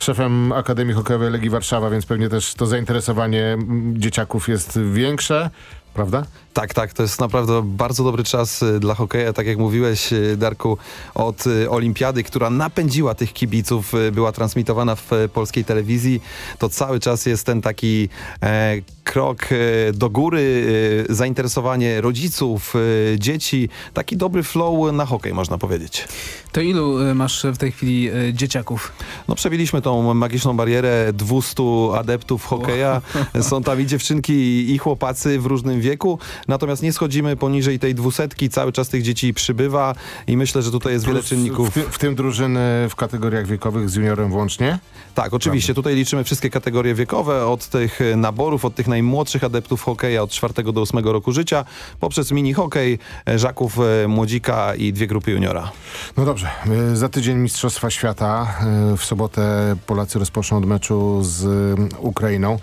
szefem Akademii Hokejowej Legii Warszawa, więc pewnie też to zainteresowanie mm, dzieciaków jest większe, prawda? Tak, tak, to jest naprawdę bardzo dobry czas y, dla hokeja, tak jak mówiłeś y, Darku, od y, olimpiady, która napędziła tych kibiców, była transmitowana w polskiej telewizji, to cały czas jest ten taki e, krok do góry, e, zainteresowanie rodziców, e, dzieci, taki dobry flow na hokej można powiedzieć. To ilu masz w tej chwili dzieciaków? No przebiliśmy tą magiczną barierę 200 adeptów hokeja. Są tam i dziewczynki i chłopacy w różnym wieku. Natomiast nie schodzimy poniżej tej dwusetki. Cały czas tych dzieci przybywa i myślę, że tutaj jest wiele Plus czynników. W, ty, w tym drużyny w kategoriach wiekowych z juniorem włącznie? Tak, oczywiście. Tutaj liczymy wszystkie kategorie wiekowe, od tych e, naborów, od tych najmłodszych adeptów hokeja od 4 do 8 roku życia, poprzez mini hokej, e, Żaków, e, Młodzika i dwie grupy juniora. No dobrze, za tydzień Mistrzostwa Świata. W sobotę Polacy rozpoczną od meczu z Ukrainą.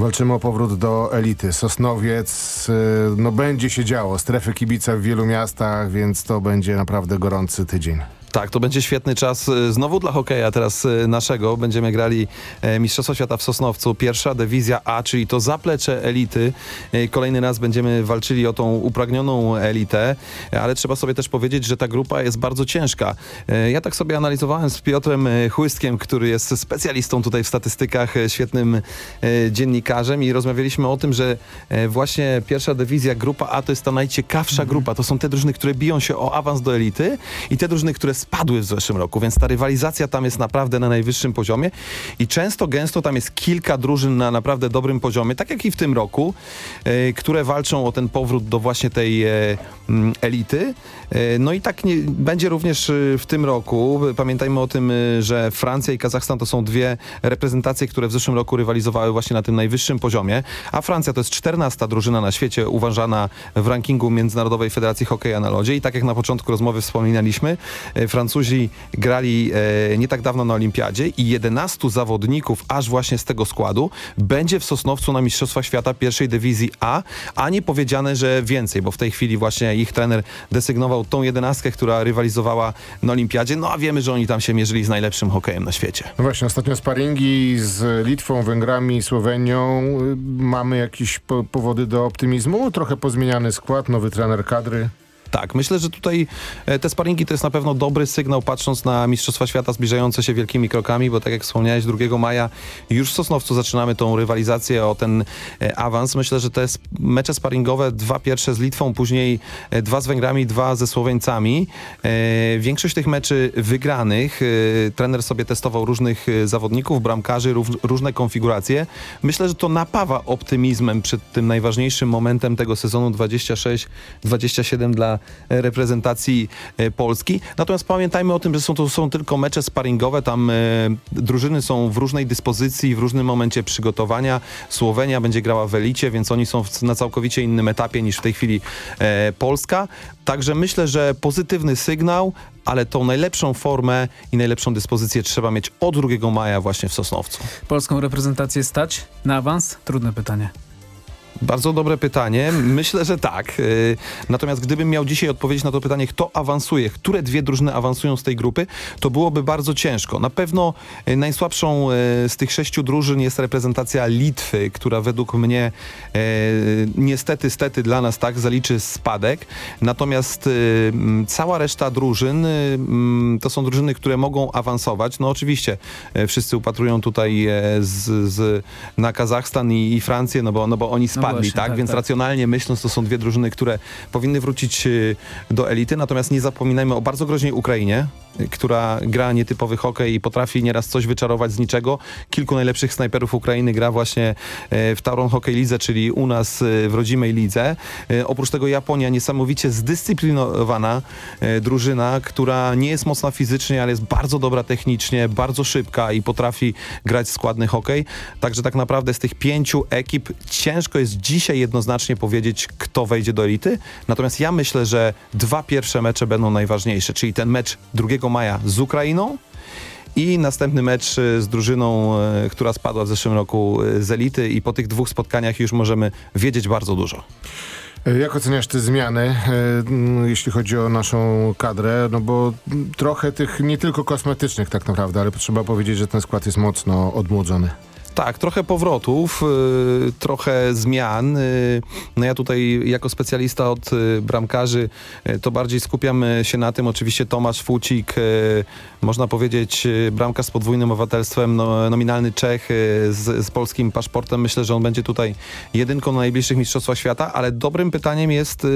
Walczymy o powrót do elity. Sosnowiec, y, no będzie się działo. Strefy kibica w wielu miastach, więc to będzie naprawdę gorący tydzień. Tak, to będzie świetny czas y, znowu dla hokeja teraz y, naszego. Będziemy grali e, Mistrzostwo Świata w Sosnowcu, pierwsza dywizja A, czyli to zaplecze elity. E, Kolejny raz będziemy walczyli o tą upragnioną elitę, ale trzeba sobie też powiedzieć, że ta grupa jest bardzo ciężka. E, Ja tak sobie analizowałem z Piotrem Chłystkiem, który jest specjalistą tutaj w statystykach, świetnym dziennikarzem i rozmawialiśmy o tym, że właśnie pierwsza dywizja, grupa A to jest ta najciekawsza grupa. To są te drużyny, które biją się o awans do elity i te drużyny, które spadły w zeszłym roku, więc ta rywalizacja tam jest naprawdę na najwyższym poziomie i często, gęsto tam jest kilka drużyn na naprawdę dobrym poziomie, tak jak i w tym roku, e, które walczą o ten powrót do właśnie tej e, mm, elity. E, no i tak nie, będzie również e, w tym roku. Pamiętajmy o tym, e, że Francja i Kazachstan to są dwie reprezentacje, które w zeszłym roku rywalizowały właśnie na tym najwyższym poziomie, a Francja to jest 14 drużyna na świecie uważana w rankingu Międzynarodowej Federacji Hokeja na Lodzie. I tak jak na początku rozmowy wspominaliśmy, e, Francuzi grali nie tak dawno na Olimpiadzie i 11 zawodników aż właśnie z tego składu będzie w Sosnowcu na Mistrzostwach Świata pierwszej dywizji A, a nie powiedziane, że więcej, bo w tej chwili właśnie ich trener desygnował tą jedenastkę, która rywalizowała na Olimpiadzie, no a wiemy, że oni tam się mierzyli z najlepszym hokejem na świecie. No właśnie, ostatnio sparingi z Litwą, Węgrami, Słowenią. Y, Mamy jakieś po powody do optymizmu? Trochę pozmieniany skład, nowy trener kadry. Tak, myślę, że tutaj e, te sparingi to jest na pewno dobry sygnał, patrząc na Mistrzostwa Świata zbliżające się wielkimi krokami, bo tak jak wspomniałeś, 2 maja już w Sosnowcu zaczynamy tą rywalizację o ten e, awans. Myślę, że te mecze sparingowe, dwa pierwsze z Litwą, później e, dwa z Węgrami, dwa ze Słoweńcami. Większość tych meczy wygranych. Trener sobie testował różnych zawodników, bramkarzy, różne konfiguracje. Myślę, że to napawa optymizmem przed tym najważniejszym momentem tego sezonu 26-27 dla reprezentacji e, Polski. Natomiast pamiętajmy o tym, że są to są tylko mecze sparingowe, tam e, drużyny są w różnej dyspozycji, w różnym momencie przygotowania. Słowenia będzie grała w elicie, więc oni są na całkowicie innym etapie niż w tej chwili e, Polska. Także myślę, że pozytywny sygnał, ale tą najlepszą formę i najlepszą dyspozycję trzeba mieć od 2 maja właśnie w Sosnowcu. Polską reprezentację stać na awans? Trudne pytanie. Bardzo dobre pytanie. Myślę, że tak. Yy, Natomiast gdybym miał dzisiaj odpowiedzieć na to pytanie, kto awansuje, które dwie drużyny awansują z tej grupy, to byłoby bardzo ciężko. Na pewno yy, najsłabszą yy, z tych sześciu drużyn jest reprezentacja Litwy, która według mnie niestety, stety dla nas tak zaliczy spadek. Natomiast cała reszta drużyn to są drużyny, które mogą awansować. No oczywiście wszyscy upatrują tutaj z, z, na Kazachstan i, i Francję, no bo, no bo oni spadli, tak? tak, Więc tak. racjonalnie myśląc, to są dwie drużyny, które powinny wrócić y, do elity. Natomiast nie zapominajmy o bardzo groźnej Ukrainie, y, która gra nietypowy hokej i potrafi nieraz coś wyczarować z niczego. Kilku najlepszych snajperów Ukrainy gra właśnie y, w Tauron Hockey Lidze, czyli u nas w rodzimej lidze. Oprócz tego Japonia niesamowicie zdyscyplinowana drużyna, która nie jest mocna fizycznie, ale jest bardzo dobra technicznie, bardzo szybka i potrafi grać składny hokej. Także tak naprawdę z tych pięciu ekip ciężko jest dzisiaj jednoznacznie powiedzieć, kto wejdzie do elity. Natomiast ja myślę, że dwa pierwsze mecze będą najważniejsze, czyli ten mecz 2 maja z Ukrainą i następny mecz y, z drużyną, y, która spadła w zeszłym roku y, z elity i po tych dwóch spotkaniach już możemy wiedzieć bardzo dużo. E, Jak oceniasz te zmiany, e, jeśli chodzi o naszą kadrę? No bo trochę tych, nie tylko kosmetycznych tak naprawdę, ale trzeba powiedzieć, że ten skład jest mocno odmłodzony. Tak, trochę powrotów, y, trochę zmian. Y, no ja tutaj jako specjalista od y, bramkarzy to bardziej skupiam się na tym. Oczywiście Tomasz Fucik, można powiedzieć bramkarz z podwójnym obywatelstwem, no, nominalny Czech z, z polskim paszportem. Myślę, że on będzie tutaj jedynką na najbliższych Mistrzostwach Świata, ale dobrym pytaniem jest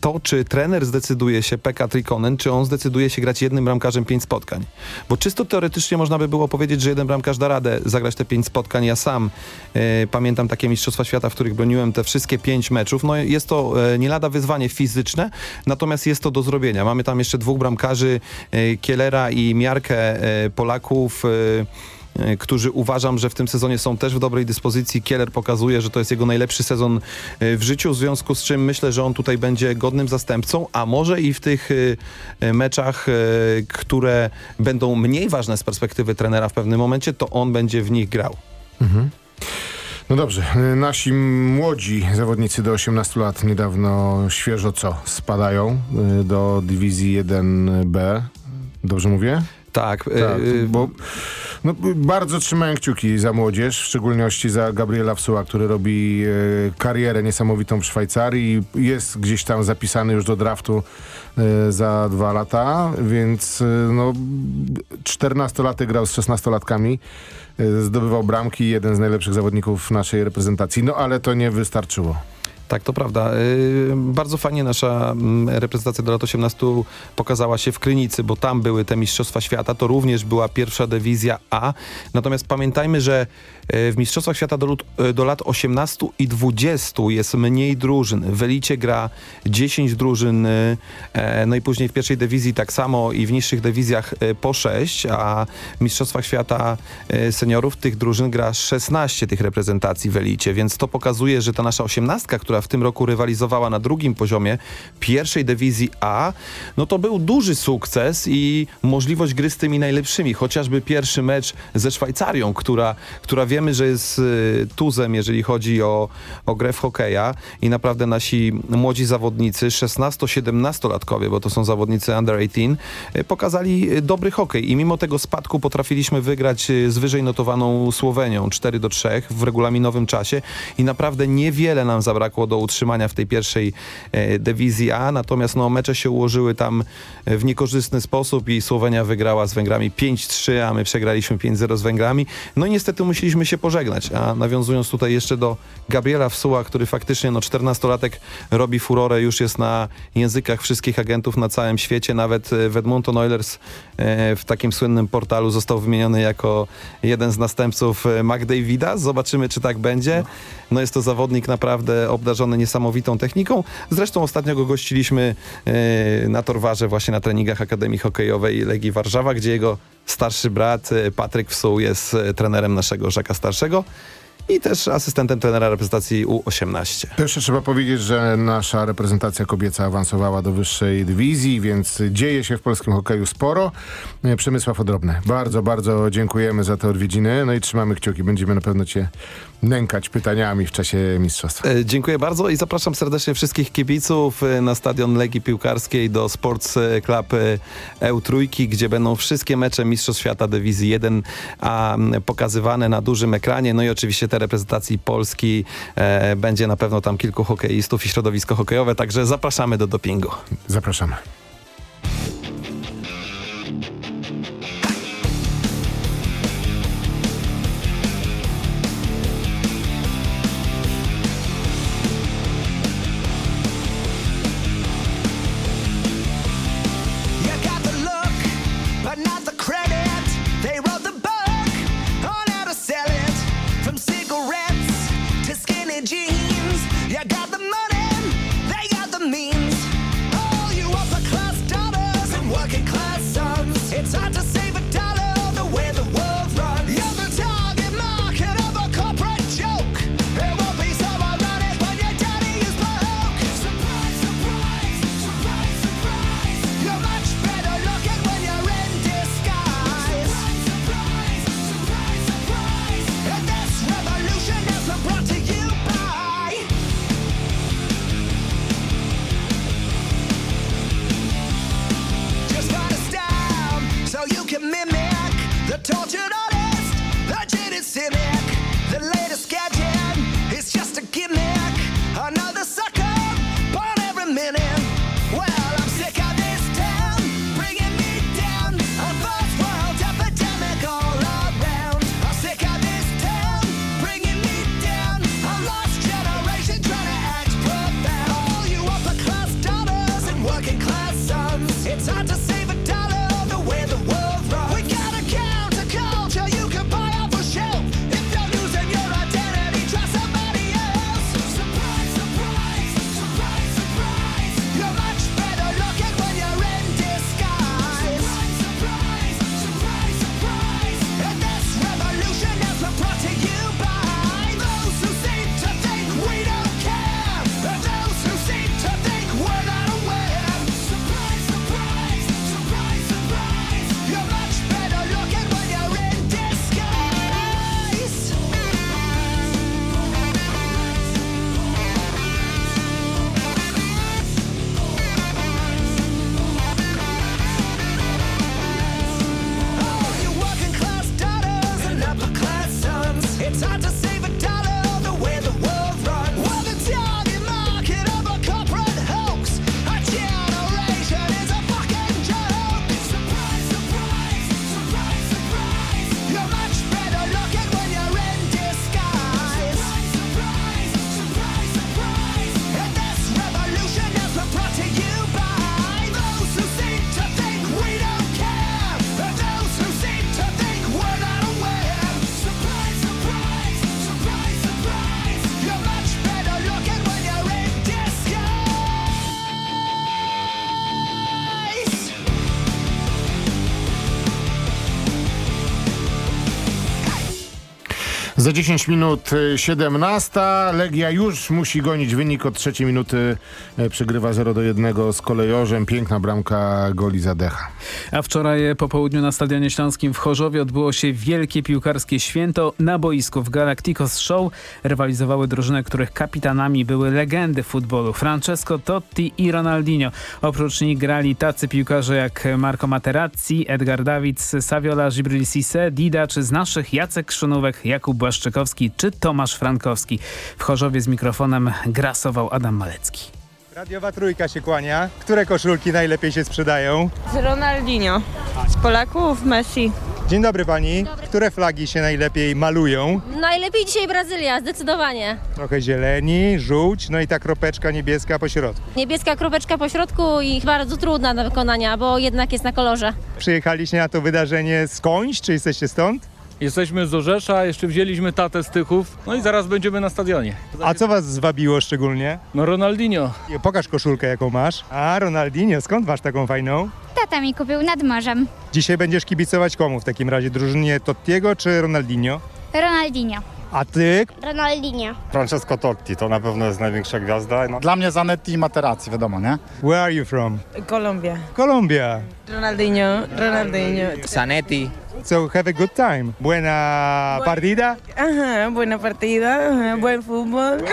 to, czy trener zdecyduje się, Pekka Trikonen, czy on zdecyduje się grać jednym bramkarzem pięć spotkań. Bo czysto teoretycznie można by było powiedzieć, że jeden bramkarz da radę zagrać te pięć spotkań. Ja sam e, pamiętam takie Mistrzostwa Świata, w których broniłem te wszystkie pięć meczów. No jest to e, nie lada wyzwanie fizyczne, natomiast jest to do zrobienia. Mamy tam jeszcze dwóch bramkarzy, e, Kielera i Miarkę Polaków, którzy uważam, że w tym sezonie są też w dobrej dyspozycji. Kieler pokazuje, że to jest jego najlepszy sezon e, w życiu, w związku z czym myślę, że on tutaj będzie godnym zastępcą, a może i w tych e, e, meczach, e, które będą mniej ważne z perspektywy trenera w pewnym momencie, to on będzie w nich grał. No dobrze, nasi młodzi zawodnicy do 18 lat niedawno świeżo co? Spadają do dywizji 1B. Dobrze mówię? Tak, tak y, bo no, bardzo trzymałem kciuki za młodzież, w szczególności za Gabriela Wsuła, który robi y, karierę niesamowitą w Szwajcarii jest gdzieś tam zapisany już do draftu y, za dwa lata, więc y, no 14-latek grał z 16-latkami, y, zdobywał bramki, jeden z najlepszych zawodników naszej reprezentacji, no ale to nie wystarczyło. Tak, to prawda. Yy, bardzo fajnie nasza mm, reprezentacja do lat 18 pokazała się w Krynicy, bo tam były te Mistrzostwa Świata. To również była pierwsza dywizja A. Natomiast pamiętajmy, że yy, w Mistrzostwach Świata do, do lat 18 i 20 jest mniej drużyn. W Elicie gra 10 drużyn, e, no i później w pierwszej dywizji tak samo i w niższych dywizjach po 6, a w Mistrzostwach Świata seniorów tych drużyn gra 16 tych reprezentacji w Elicie, więc to pokazuje, że ta nasza osiemnastka, która w tym roku rywalizowała na drugim poziomie pierwszej dywizji A, no to był duży sukces i możliwość gry z tymi najlepszymi. Chociażby pierwszy mecz ze Szwajcarią, która, która wiemy, że jest y, tuzem, jeżeli chodzi o, o grę w hokeja. I naprawdę nasi młodzi zawodnicy, 16-17-latkowie, bo to są zawodnicy under 18, y, pokazali y, dobry hokej. I mimo tego spadku potrafiliśmy wygrać z wyżej notowaną Słowenią 4 do 3 w regulaminowym czasie. I naprawdę niewiele nam zabrakło do utrzymania w tej pierwszej e, dywizji A, natomiast no, mecze się ułożyły tam e, w niekorzystny sposób i Słowenia wygrała z Węgrami 5-3, a my przegraliśmy 5-0 z Węgrami. No i niestety musieliśmy się pożegnać, a nawiązując tutaj jeszcze do Gabriela Wsuła, który faktycznie no 14-latek robi furorę, już jest na językach wszystkich agentów na całym świecie, nawet e, w Edmonton Oilers w takim słynnym portalu został wymieniony jako jeden z następców McDavida. Zobaczymy, czy tak będzie. No jest to zawodnik naprawdę obdarzony niesamowitą techniką. Zresztą ostatnio go gościliśmy e, na Torwarze właśnie na treningach Akademii Hokejowej Legii Warszawa, gdzie jego starszy brat e, Patryk Wsuł jest e, trenerem naszego Żaka Starszego i też asystentem trenera reprezentacji U18. To jeszcze trzeba powiedzieć, że nasza reprezentacja kobieca awansowała do wyższej dywizji, więc dzieje się w polskim hokeju sporo. E, Przemysław Odrobny, bardzo, bardzo dziękujemy za te odwiedziny. No i trzymamy kciuki. Będziemy na pewno cię nękać pytaniami w czasie mistrzostw. E, Dziękuję bardzo i zapraszam serdecznie wszystkich kibiców e, na stadion Legii Piłkarskiej do Sports Club e, EU Trójki, gdzie będą wszystkie mecze Mistrzostw Świata Dywizji 1 a, pokazywane na dużym ekranie. No i oczywiście te reprezentacji Polski e, będzie na pewno tam kilku hokeistów i środowisko hokejowe, także zapraszamy do dopingu. Zapraszamy. Za 10 minut y, 17. Legia już musi gonić wynik od trzeciej minuty. y, Przegrywa 0 do 1 z kolejorzem. Piękna bramka goli Zadecha. A wczoraj po południu na Stadionie Śląskim w Chorzowie odbyło się wielkie piłkarskie święto. Na boisku w Galacticos Show rywalizowały drużyny, których kapitanami były legendy futbolu. Francesco Totti i Ronaldinho. Oprócz nich grali tacy piłkarze jak Marco Materazzi, Edgar Davids, Saviola Gibril Cissé, Dida czy z naszych Jacek Krzonówek, Jakub Błaszczykowski czy Tomasz Frankowski. W Chorzowie z mikrofonem grasował Adam Malecki. Radiowa trójka się kłania. Które koszulki najlepiej się sprzedają? Z Ronaldinho. Z Polaków Messi. Dzień dobry pani. Które flagi się najlepiej malują? Najlepiej dzisiaj Brazylia, zdecydowanie. Trochę zieleni, żółć, no i ta kropeczka niebieska po środku. Niebieska kropeczka po środku i bardzo trudna do wykonania, bo jednak jest na kolorze. Przyjechaliście na to wydarzenie skądś, czy jesteście stąd? Jesteśmy z Orzesza, jeszcze wzięliśmy tatę z Tychów, no i zaraz będziemy na stadionie. A co was zwabiło szczególnie? No Ronaldinho. Pokaż koszulkę jaką masz. A, Ronaldinho, skąd masz taką fajną? Tata mi kupił nad morzem. Dzisiaj będziesz kibicować komu w takim razie? Drużynie Tottiego czy Ronaldinho? Ronaldinho. A ty? Ronaldinho. Francesco Totti to na pewno jest największa gwiazda. No. Dla mnie Zanetti i Materazzi, wiadomo, nie? Where are you from? Kolumbia. Colombia. Ronaldinho, Ronaldinho. Zanetti. So have a good time. Buena partida. Ajá, buena partida, ajá, buen fútbol.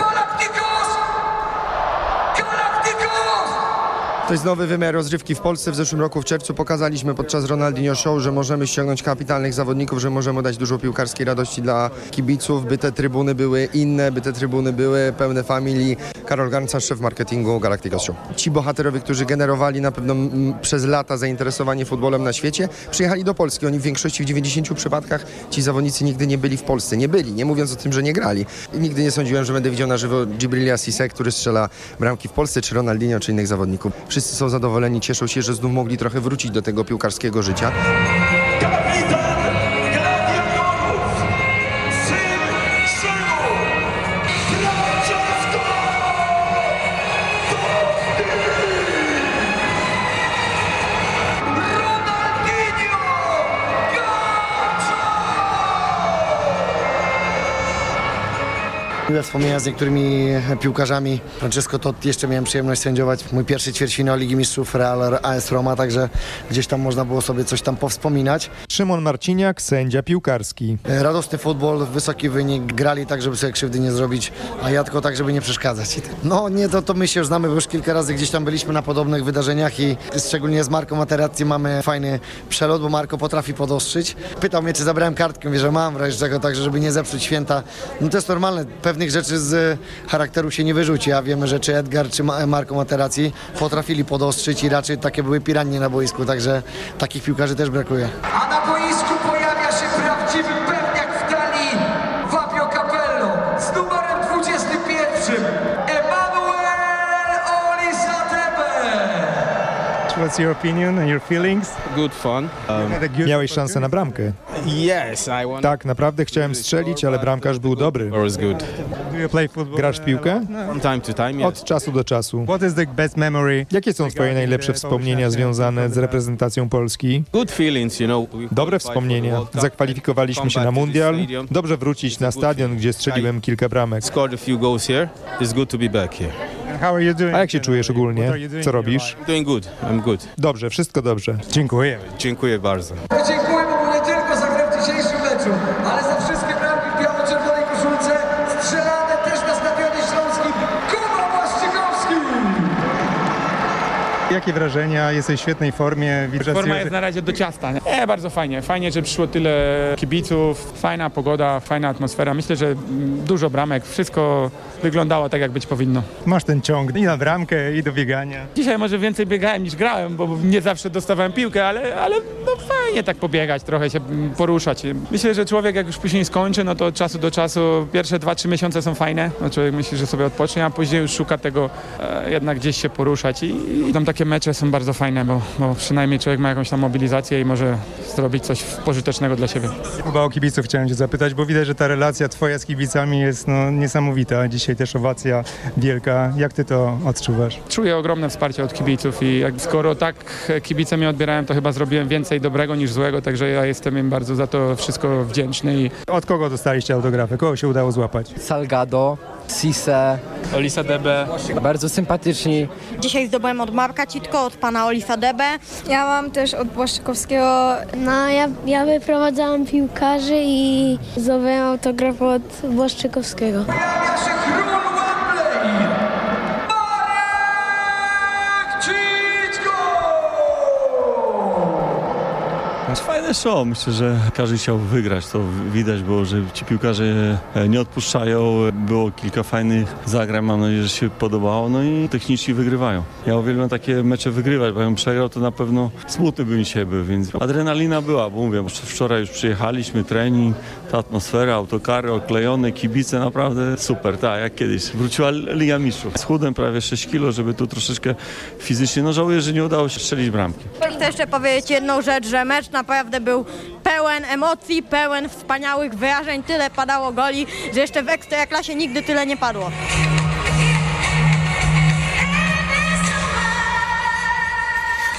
To jest nowy wymiar rozrywki w Polsce. W zeszłym roku w czerwcu pokazaliśmy podczas Ronaldinho Show, że możemy ściągnąć kapitalnych zawodników, że możemy dać dużo piłkarskiej radości dla kibiców, by te trybuny były inne, by te trybuny były pełne familii. Karol Garnca, szef marketingu Galacticos Show. Ci bohaterowie, którzy generowali na pewno przez lata zainteresowanie futbolem na świecie, przyjechali do Polski. Oni w większości, w 90 przypadkach, ci zawodnicy nigdy nie byli w Polsce. Nie byli, nie mówiąc o tym, że nie grali. I nigdy nie sądziłem, że będę widział na żywo Gibrilia Cissé, który strzela bramki w Polsce, czy Ronaldinho, czy innych zawodników. Wszyscy są zadowoleni, cieszą się, że znów mogli trochę wrócić do tego piłkarskiego życia. Miłe wspomnienia z niektórymi piłkarzami. Francesco Totti jeszcze miałem przyjemność sędziować mój pierwszy ćwierćfinał Ligi Mistrzów Real AS Roma, także gdzieś tam można było sobie coś tam powspominać. Szymon Marciniak, sędzia piłkarski. Radosny futbol, wysoki wynik, grali tak, żeby sobie krzywdy nie zrobić, a ja tylko tak, żeby nie przeszkadzać. No nie, to, to my się już znamy, bo już kilka razy gdzieś tam byliśmy na podobnych wydarzeniach i szczególnie z Marką Materazzi mamy fajny przelot, bo Marko potrafi podostrzyć. Pytał mnie, czy zabrałem kartkę, mówię, że mam w razie czego, także żeby nie zepsuć święta. No to jest normalne, pewnych rzeczy z charakteru się nie wyrzuci, a wiemy, że czy Edgar, czy Ma- Marco Materazzi potrafili podostrzyć i raczej takie były piranie na boisku, także takich piłkarzy też brakuje. What's your opinion and your feelings? Good fun. Miałeś szansę na bramkę. yes, I want. Tak, naprawdę chciałem strzelić, ale bramkarz był dobry. was good. Grasz w piłkę? From time to time, yes. Od czasu do czasu. What is the best memory? Jakie są twoje najlepsze wspomnienia związane z reprezentacją Polski? Good feelings, you know. Dobre wspomnienia. Zakwalifikowaliśmy się na mundial. Dobrze wrócić na stadion, gdzie strzeliłem kilka bramek. Scored a few goals here. It's good to be back here. A jak się czujesz ogólnie? Co robisz? Doing good. I'm good. Dobrze, wszystko dobrze. Dziękuję. Dziękuję bardzo. Dziękujemy Jakie wrażenia? Jesteś w świetnej formie. Widzę, Forma jest na razie do ciasta. Nie? E, bardzo fajnie. Fajnie, że przyszło tyle kibiców, fajna pogoda, fajna atmosfera. Myślę, że dużo bramek, wszystko wyglądało tak, jak być powinno. Masz ten ciąg i na bramkę, i do biegania. Dzisiaj może więcej biegałem niż grałem, bo nie zawsze dostawałem piłkę, ale, ale no fajnie tak pobiegać, trochę się poruszać. Myślę, że człowiek jak już później skończy, no to od czasu do czasu pierwsze 2-3 miesiące są fajne. No człowiek myśli, że sobie odpocznie, a później już szuka tego e, jednak gdzieś się poruszać i, i tam takie mecze są bardzo fajne, bo, bo przynajmniej człowiek ma jakąś tam mobilizację i może zrobić coś pożytecznego dla siebie. Chyba o kibiców chciałem cię zapytać, bo widać, że ta relacja twoja z kibicami jest no, niesamowita. Dzisiaj też owacja wielka. Jak ty to odczuwasz? Czuję ogromne wsparcie od kibiców i jak, skoro tak kibice mnie odbierają, to chyba zrobiłem więcej dobrego niż złego, także ja jestem im bardzo za to wszystko wdzięczny. I... Od kogo dostaliście autografy? Kogo się udało złapać? Salgado, Sise, Olisa Debe. Bardzo sympatyczni. Dzisiaj zdobyłem od Marka Citko, od pana Olisa Debe. Ja mam też od Błaszczykowskiego. No, ja, ja wyprowadzałam piłkarzy i zdobyłem autograf od Błaszczykowskiego. Show. Myślę, że każdy chciał wygrać. To widać było, że ci piłkarze e, nie odpuszczają. Było kilka fajnych zagrań. Mam nadzieję, że się podobało. No i technicznie wygrywają. Ja uwielbiam takie mecze wygrywać, bo jakbym przegrał, to na pewno smutny bym dzisiaj był, więc adrenalina była, bo mówię, wczoraj już przyjechaliśmy, trening, ta atmosfera, autokary oklejone, kibice, naprawdę super, tak, jak kiedyś. Wróciła Liga Mistrzów. Schudłem prawie 6 kilo, żeby tu troszeczkę fizycznie, no żałuję, że nie udało się strzelić bramki. Chcę jeszcze powiedzieć jedną rzecz, że mecz naprawdę był pełen emocji, pełen wspaniałych wyrażeń. Tyle padało goli, że jeszcze w Ekstraklasie nigdy tyle nie padło.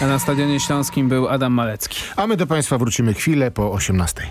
A na Stadionie Śląskim był Adam Malecki. A my do Państwa wrócimy chwilę po 18.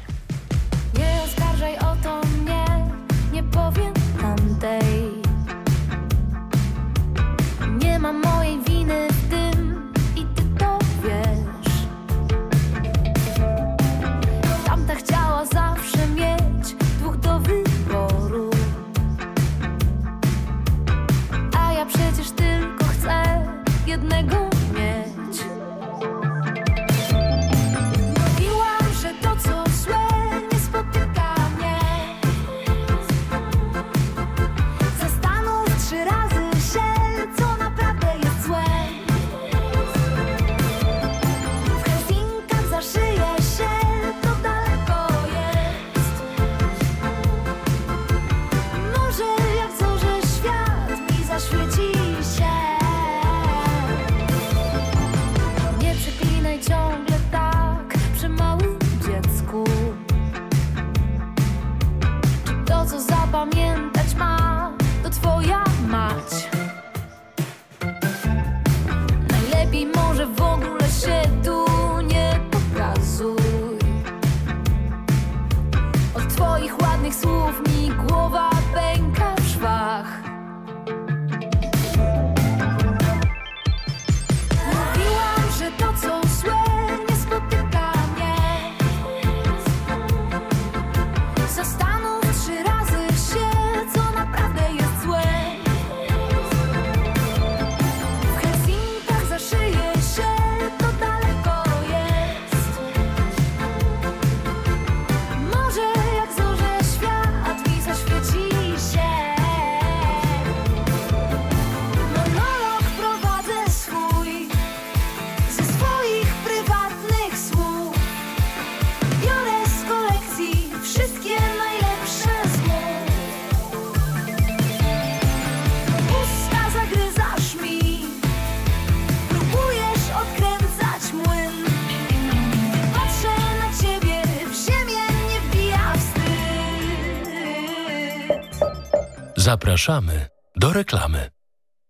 Zapraszamy do reklamy.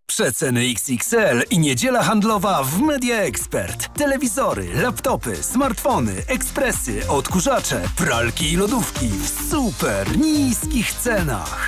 Przeceny XXL i niedziela handlowa w Media Expert. Telewizory, laptopy, smartfony, ekspresy, odkurzacze, pralki i lodówki w super niskich cenach.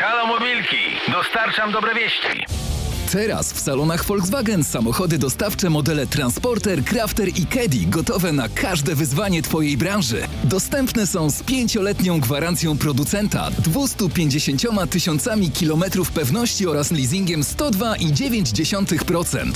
Halo Mobilki, dostarczam dobre wieści. Teraz w salonach Volkswagen samochody dostawcze modele Transporter, Crafter i Caddy gotowe na każde wyzwanie Twojej branży. Dostępne są z pięcioletnią gwarancją producenta, 250 tysiącami kilometrów pewności oraz leasingiem 102,9%.